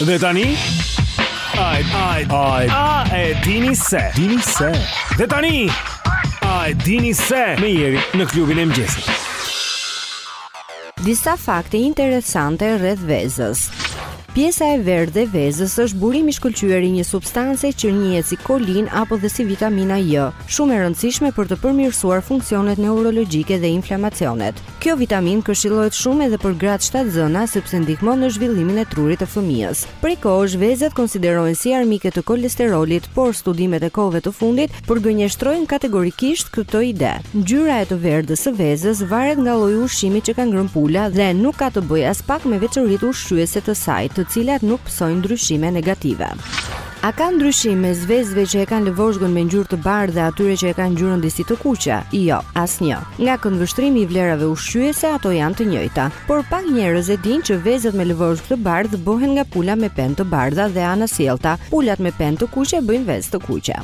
Dhe tani Ai ai ai a e dini se dini se Dhe tani Ai dini se me Jerin në klubin e mëngjesit Disa fakte interesante rreth vezës Pjesa e verdhë e vezës është burim i shkëlqyer i një substance që njihet si kolinë apo dhe si vitamina J, shumë e rëndësishme për të përmirësuar funksionet neurologjike dhe inflamacionet. Kjo vitaminë këshillohet shumë edhe për gratë shtatzëna sepse ndihmon në zhvillimin e trurit të fëmijës. Prej kohësh vezët konsiderohen si armike të kolesterolit, por studimet e kohëve të fundit përgënjeshtrojnë kategorikisht këtë ide. Ngjyra e të verdhës së vezës varet nga lloji i ushqimit që ka ngrënë pula dhe nuk ka të bëjë aspak me veçoritë ushqyese të saj, të cilat nuk pësojnë ndryshime negative. A ka ndryshim mes vezëve që e kanë lëvozhgën me ngjyrë të bardhë dhe atyre që e kanë ngjyrën disi të kuqe? Jo, asnjë. Nga këndvështrimi i vlerave ushqyese ato janë të njëjta, por pak njerëz e dinë që vezët me lëvozhgë të bardhë bëhen nga pula me pendë të bardha dhe anasjellta. Pulat me pendë të kuqe bëjnë vezë të kuqe.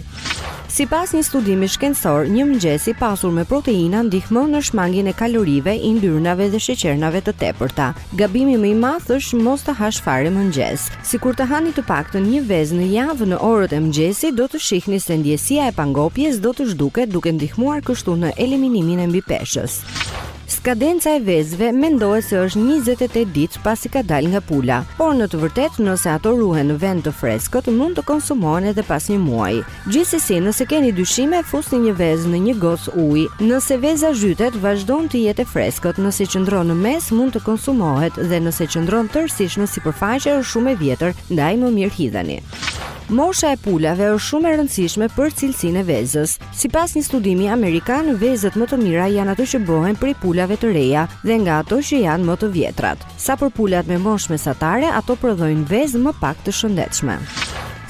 Sipas një studimi shkencor, një mëngjes i pasur me proteina ndihmon në shmangien e kalorive, yndyrnave dhe sheqernave të tepërta. Gabimi më i madh është mos të hash fare mëngjes. Sikur të hani të paktën një vezë në javë në orët e mëngjesit, do të shihni se ndjesia e pangopjes do të zhduket duke ndihmuar kështu në eliminimin e mbipeshës. Skadenca e vezëve mendohet se është 28 ditë pasi ka dalë nga pula, por në të vërtetë nëse ato ruhen në vend të freskët mund të konsumohen edhe pas një muaji. Gjithsesi, nëse keni dyshime, fusni një vezë në një gotë ujë. Nëse veza zhytet, vazhdon të jetë e freskët. Nëse qëndron në mes, mund të konsumohet dhe nëse qëndron tërësisht në sipërfaqe është shumë e vjetër, ndaj më mirë hidheni. Mosha e pulave është shumë e rëndësishme për cilësinë e vezës. Sipas një studimi amerikan, vezët më të mira janë ato që bëhen prej pulave të reja dhe nga ato që janë më të vjetrat. Sa për pulat me moshë mesatare, ato prodhojnë vezë më pak të shëndetshme.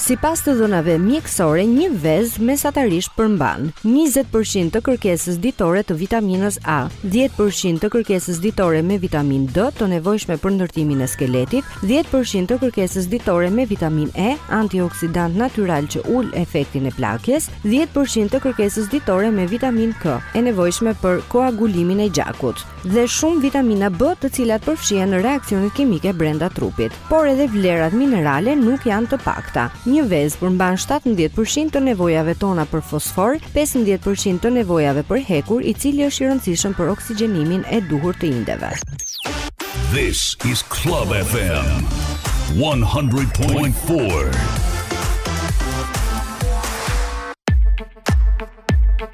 Sipas të dhënave mjekësore, një vezë mesatarisht përmban 20 për qind të kërkesës ditore të vitaminës A, 10 për qind të kërkesës ditore me vitaminë D të nevojshme për ndërtimin e skeletit, 10 për qind të kërkesës ditore me vitaminë E, antioksidant natyral që ul efektin e plakjes, 10 për qind të kërkesës ditore me vitaminë K, e nevojshme për koagulimin e gjakut. dhe shumë vitamina B të cilat përfshihen në reakcionet kimike brenda trupit. Por edhe vlerat minerale nuk janë të pakta. Një vezë përmban 17% të nevojave tona për fosfor, 15% të nevojave për hekur, i cili është i rëndësishëm për oksigjenimin e duhur të indeve. This is Club FM 100.4.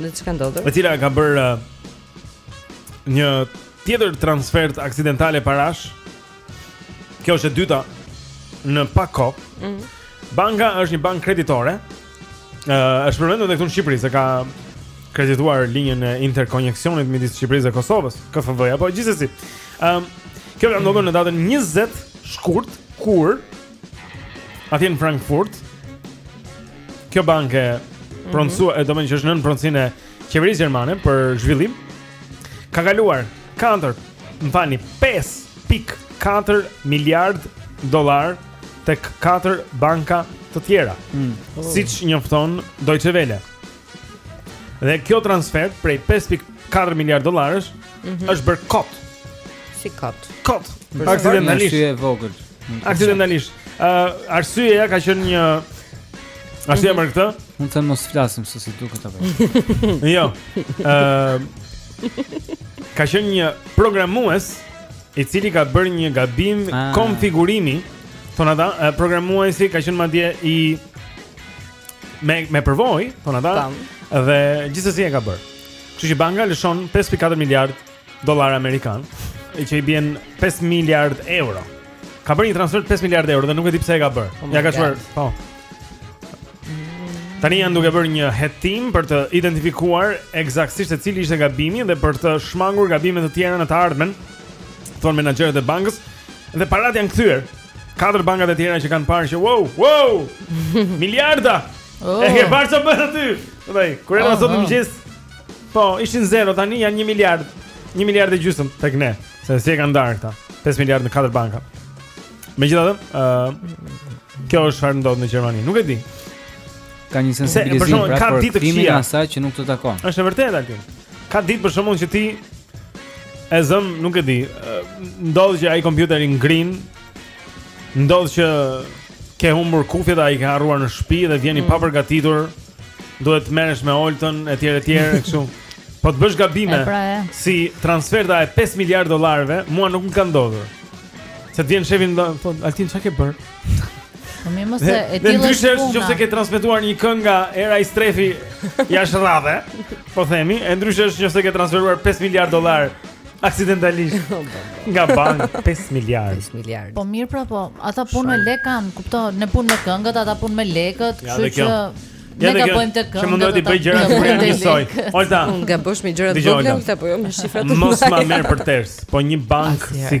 Di ç'ka ndodhur? E cila ka bërë uh, një tjetër transfert aksidentale parash. Kjo është e dyta në pak kohë. Mm -hmm. Banka është një bankë kreditore. Ë uh, është përmendur edhe këtu në Shqipëri se ka kredituar linjën e interkoneksionit midis Shqipërisë dhe Kosovës, KFV-ja, po gjithsesi. Ëm um, kjo ka ndodhur në datën 20 shkurt kur Atje në Frankfurt Kjo banke mm -hmm. Pronësuar, domethënë që është nën pronësinë e qeverisë gjermane për zhvillim Ka kaluar 4 më falni 5.4 miliard dollarë Tek 4 banka të tjera mm. oh. Siç njofton Deutsche Welle Dhe kjo transfert prej 5.4 miliard dollarësh mm -hmm. është bërë kot. Si kot? Kot. Aksidentalisht. Arsye e vogël. Aksidentalisht. Ë uh, arsyeja ka qenë një Ashtu jam për këtë? Mund të mos flasim se si duket apo. Jo. Ë Ka qenë një programues i cili ka bërë një gabim ah. konfigurimi. Thonë ata, programuesi ka qenë madje i me me përvojë, thonë ata. Tam. Dhe gjithsesi e ka bërë. Kështu që banka lëshon 5.4 miliard dollarë amerikanë, që i bie 5 miliard euro. Ka bërë një transfer 5 miliard euro dhe nuk e di pse e ka bërë. Oh ia ka çuar, po. Tani janë duke bërë një hetim për të identifikuar ekzaktësisht se cili ishte gabimi dhe për të shmangur gabime të tjera në të ardhmen, thonë menaxherët e bankës. Dhe paratë janë kthyer. Katër bankat e tjera që kanë parë që wow, wow! Miliarda. Oh. E ke parë çfarë bën aty? Ndaj, kur erdha oh, sot oh. mëngjes. Po, ishin zero tani janë 1 miliard. 1 miliard e gjysmë tek ne. Se si e kanë ndarë këta? 5 miliard në katër banka. Megjithatë, ë uh, kjo është çfarë ndodh në Gjermani. Nuk e di. Ka një sensibilizim për sa i përket kthimit të asaj që nuk të takon. Është e vërtetë aty. Ka ditë për shembull që ti e zëm, nuk e di. Ndodh që ai kompjuteri ngrin. Ndodh që ke humbur kufjet, a i ke harruar në shtëpi dhe vjen i mm. papërgatitur. Duhet të merresh me Oltën etj etj kështu. Po të bësh gabime pra, si transferta e 5 miliard dollarëve, mua nuk më ka ndodhur. Se të vjen shefi dhe thotë, Altin, ça ke bërë? Po mirë mos e e tillë është puna. Nëse nëse ke transmetuar një këngë nga era i strefi jashtë radhe, po themi, e ndryshe është nëse ke transferuar 5 miliard dollarë aksidentalisht oh, po, po. nga banka 5 miliard. 5 miliard. Po mirë pra po, ata punë me lekë kanë, kupton, ne punë me këngët, ata punë me lekët, kështu që Ja ne gabojmë te këngët. Që mundoj të bëj gjëra kur jam njësoj. Olta. Mund të gabosh me gjëra të vogla, po jo me shifra të mëdha. Mos ma merr për ters, po një bankë si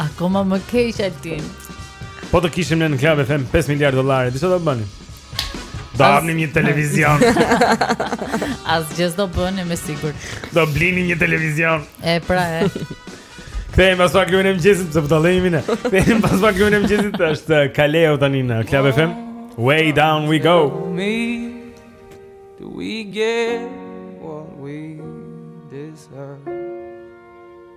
Akoma më keq Altin. Po të kishim ne në Club FM 5 miliard dollarë, di ça do të bënim. Do As... hapnim një televizion. Asgjë s'do bënim me siguri. Do blinim një televizion. E pra e. Kthehem pas pak luajmë mëngjesit, sepse do lejmë ne. Kthehem pas pak luajmë mëngjesit, është eh, Kaleo tani në Club FM. Way down we go. Do we get what we deserve?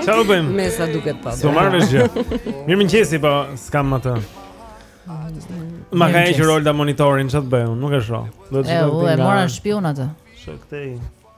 Çfarë bëjmë? Me sa duket po. S'u marr vesh gjë. Mirë mëngjesi, po s'kam atë. Ma ka hequr Olta monitorin, çfarë të bëj unë? Nuk e shoh. Do të shkoj. E mora në shtëpi unë atë. Shoh këtej.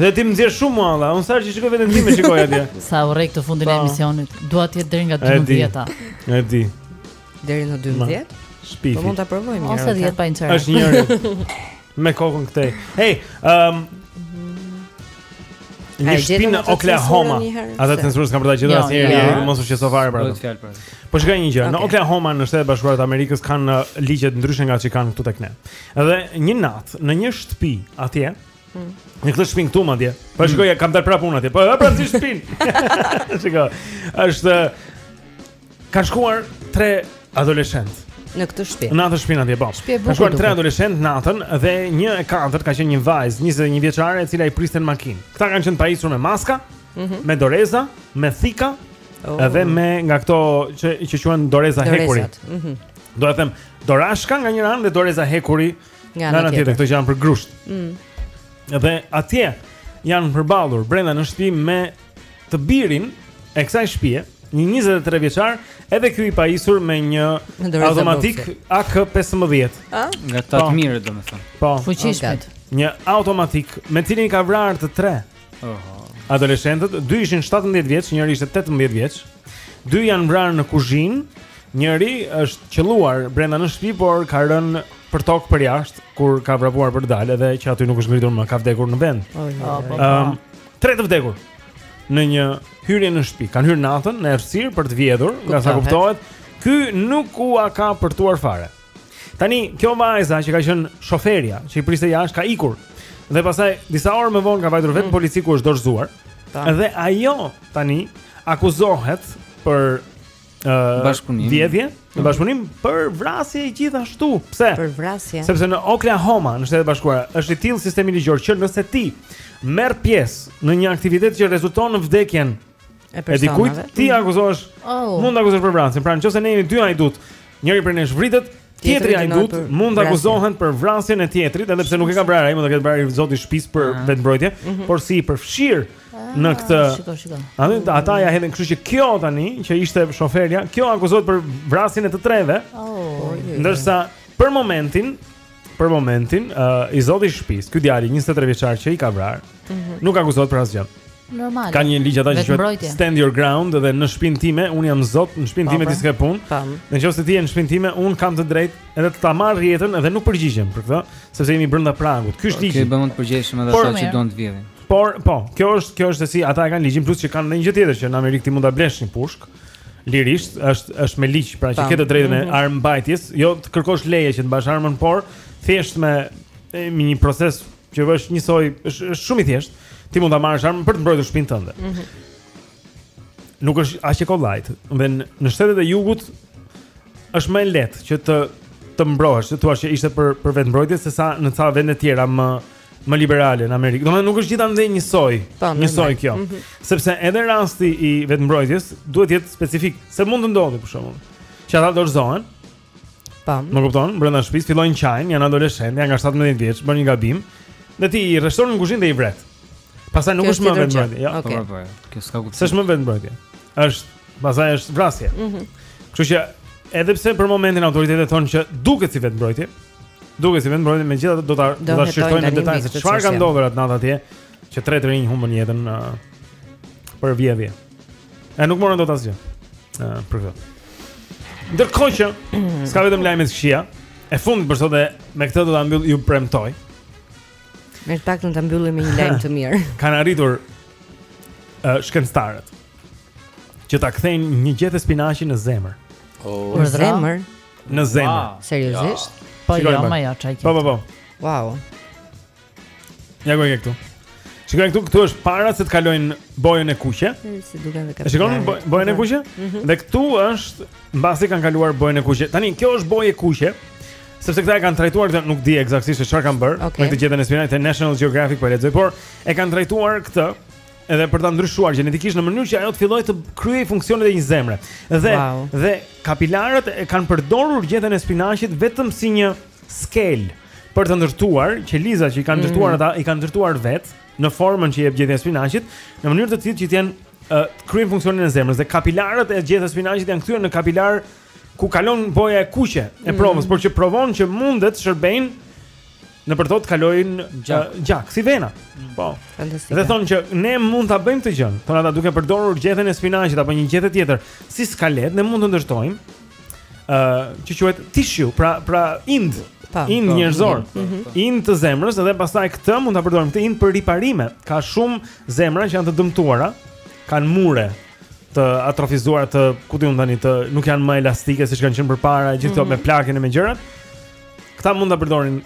Dhe ti më nxjerr shumë mua vallai. Unë sa që shikoj veten tim e shikoj atje. Sa e urrej këtë fundin e po. emisionit. Dua të jetë deri nga 12-ta. E di. Deri në 12? Shpifi. Po mund ta provojmë. Ose 10 pa një çerek. Është njëri. Me kokën këtej. Hey, um Një shpi në Oklahoma A dhe të nësurës kam përta gjithë jo, asë njëri jo. Mos u shqetëso fare për ato Po shikoj një gjë Në Oklahoma në Shtetet e Bashkuara të Amerikës Kanë uh, ligje të ndryshme nga ato që kanë këtu tek ne Dhe një natë në një shtëpi atje Në këtë shpinë këtu madje. Po shikoj, mm. kam dalë prapë unë atje. Po e pamë shpinë. Shikoj. Është kanë shkuar tre adoleshentë në këtë shtëpi. Në atë shpinë atje po. Kanë shkuar tre adoleshentë natën dhe një e katërt ka qenë një vajzë 21 vjeçare e cila i priste në makinë. Këta kanë qenë pajisur me maska, mm -hmm. me doreza, me thika oh. dhe me nga këto që që quhen doreza hekuri. Mm -hmm. Domethënë dorashka nga njëra anë dhe doreza hekuri Nga ana tjetër, këto që janë për grusht. Mm. Dhe atje janë përballur brenda në shtëpi me të birin e kësaj shtëpie, një 23 vjeçar, edhe ky i pajisur me një automatik AK-15. Ëh? Nga këta të po. mirë domethënë. Po. Fuqishmit. Një automatik me cilin ka vrarë të tre. Oho. Adoleshentët, dy ishin 17 vjeç, njëri ishte 18 vjeç. Dy janë vrarë në kuzhinë. Njëri është qëlluar brenda në shtëpi, por ka rënë për tokë për jashtë kur ka vrapuar për të dalë dhe që aty nuk është ngritur më, ka vdekur në vend. Ëm, oh, oh, oh. um, tre të vdekur në një hyrje në shtëpi. Kanë hyrë natën në errësirë për të vjedhur, nga sa kuptohet, ky nuk ua ka përtuar fare. Tani kjo vajza që ka qenë shoferja, që i priste jashtë, ka ikur. Dhe pastaj disa orë më vonë ka vajtur vetë në polici ku është dorëzuar. Dhe ajo tani akuzohet për ë uh, bashkëpunim. Vjedhje, në mm. bashkëpunim për vrasje gjithashtu. Pse? Për vrasje. Sepse në Oklahoma, në Shtetet e Bashkuara, është i tillë sistemi ligjor që nëse ti merr pjesë në një aktivitet që rezulton në vdekjen e personave. E dikujt ti akuzohesh? Oh. Mund të akuzohesh për vrasje. Pra nëse ne jemi dy hajdutë, njëri prej nesh vritet, tjetri hajdut mund të akuzohet për vrasjen e tjetrit, edhe pse nuk e ka vrarë ai, mund ta ketë vrarë i zoti i shtëpisë për ah. vetëmbrojtje, mhm. por si i përfshirë ah, në këtë. Shikoj, shikoj. Andaj ata ia hedhin, kështu që kjo tani që ishte shoferja, kjo akuzohet për vrasjen e të treve. Oh. Ndërsa për momentin për momentin, uh, i zoti i shtëpisë, ky djali 23 vjeçar që i ka vrarë, mm -hmm. nuk akuzohet për asgjë. Normal. Ka një ligj ata që quhet stand your ground dhe në shpinë time unë jam zot, në shpinë time ti s'ke punë. Në qoftë se ti je në shpinë time, unë kam të drejtë edhe të ta marr jetën dhe nuk përgjigjem për këtë, sepse jemi brenda pragut. Ky është ligji. Okej, bën më të përgjegjshëm edhe ata që duan të vjedhin. Por, po, kjo është kjo është se si ata e kanë ligjin plus që kanë një gjë tjetër që në Amerikë ti mund ta blesh një pushkë. lirisht, është është me ligj, pra që ke të drejtën e mhm. armbajtjes, jo të kërkosh leje që të mbash armën, por thjesht me me një proces që është njësoj, është është shumë i thjeshtë. Ti mund ta marrësh armën për të mbrojtur shpinë tënde. Mm -hmm. Nuk është aq e kollajtë. Dhe në, në shtetet e jugut është më e lehtë që të të mbrohesh, të thua se ishte për për vetëmbrojtje sesa në ca vende të tjera më më liberale në Amerikë. Domethënë nuk është gjithandej njësoj, po, njësoj kjo. Mm -hmm. Sepse edhe rasti i vetëmbrojtjes duhet të jetë specifik, se mund të ndodhë për shembull. Që ata dorëzohen. Tam. Po. Më kupton? Brenda shtëpisë fillojnë qajnë, janë adoleshentë, janë nga 17 vjeç, bënë një gabim. Dhe ti i rreshton në kuzhinë dhe i vret. Pastaj nuk është më vetëmbrojtje, jo. Okay. Po, po, kjo s'ka kuptim. S'është më vetëmbrojtje. Është Pastaj është vrasje. Mhm. Mm Kështu që edhe pse për momentin autoritetet thonë që duket si vetëmbrojtje, duket si vetëmbrojtje, megjithatë do ta do ta shqyrtojnë në detaj se çfarë ka ndodhur atë natë atje, që tre të rinj humbën jetën ë për vjedhje. E nuk morën dot asgjë. Ë për këtë. Ndërkohë që s'ka vetëm lajme të këqija, e fundit për sot e me këtë do ta mbyll ju premtoj. Mhm të paktën ta mbyllim me një lajm të mirë. Kanë arritur ë uh, shkencëtarët. Që ta kthejnë një gjethe spinaqi në zemër. Oh, në zemër. Në zemër. Wow. Seriozisht? Ja. Po jo, më jo, çaj. Po po po. Wow. Ja ku e ke këtu. Shikoje këtu, këtu është para se të kalojnë bojën e kuqe. Si duken dhe kapilarët. E shikon bojën e po. kuqe? Mhm. Dhe këtu është mbasi kanë kaluar bojën e kuqe. Tani kjo është bojë e kuqe. Sepse këta e kanë trajtuar këtë, nuk di eksaktësisht çfarë kanë bërë okay. me këtë gjethen e spinaqit, te National Geographic po lexoj, por e kanë trajtuar këtë edhe për ta ndryshuar gjenetikisht në mënyrë që ajo të fillojë të kryejë funksionet e një zemre. Dhe wow. dhe kapilarët e kanë përdorur gjethen e spinaqit vetëm si një skelet për të ndërtuar qelizat që i kanë ndërtuar mm. ata, i kanë ndërtuar vetë në formën që jep gjethja e spinaqit, në mënyrë të tillë që të jenë uh, kryejnë funksionin e zemrës dhe kapilarët e gjethes së spinaqit janë kthyer në kapilarë ku kalon boja e kuqe e provës, mm. por që provon që mund të shërbejnë Në për të kalojnë gjak, uh, gjak si vena. Mm. Po. Fantastike. Dhe thonë që ne mund ta bëjmë këtë gjë. Thonë ata duke përdorur gjethen e spinaqit apo një gjethe tjetër si skelet, ne mund të ndërtojmë ë uh, që quhet tissue, pra pra ind. Pa, po. ind po. njerëzor. Mm -hmm. Ind të zemrës dhe pastaj këtë mund ta përdorim këtë ind për riparime. Ka shumë zemra që janë të dëmtuara, kanë mure të atrofizuara të ku di unë tani të nuk janë më elastike siç kanë qenë përpara, gjithë mm -hmm. me plakjen e me gjërat. Këta mund ta përdorin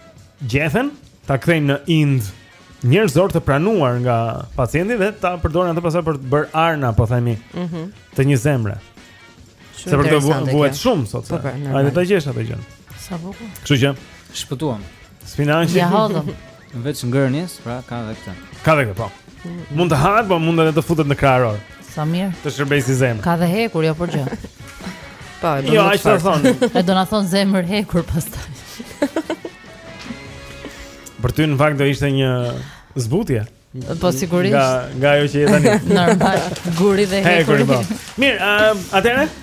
gjethen, ta kthejnë në ind njerëzor të pranuar nga pacienti dhe ta përdorin atë pastaj për të bërë arna, po themi, mm -hmm. të një zemre. Shumë Se për të vuhet shumë, sot se. Po, po, Ajde të gjesh atë gjënë. Sa bukur. Kështu që? Shpëtuam. Spinaqi. Ia hodhëm. Veç ngrënies, pra ka edhe këtë. Ka edhe këtë, po. Mund të hahet, po mund edhe të futet në kraharor. Sa mirë. Të shërbejë si zemër. Ka dhe hekur, jo për gjë. Po, e do jo, të thonë. thonë. E do na thonë zemër hekur pastaj. për ty në fakt do ishte një zbutje. Po sigurisht. Nga nga ajo që je tani. Normal. Guri dhe hekuri. Hekur, po. Mirë, uh, atëre?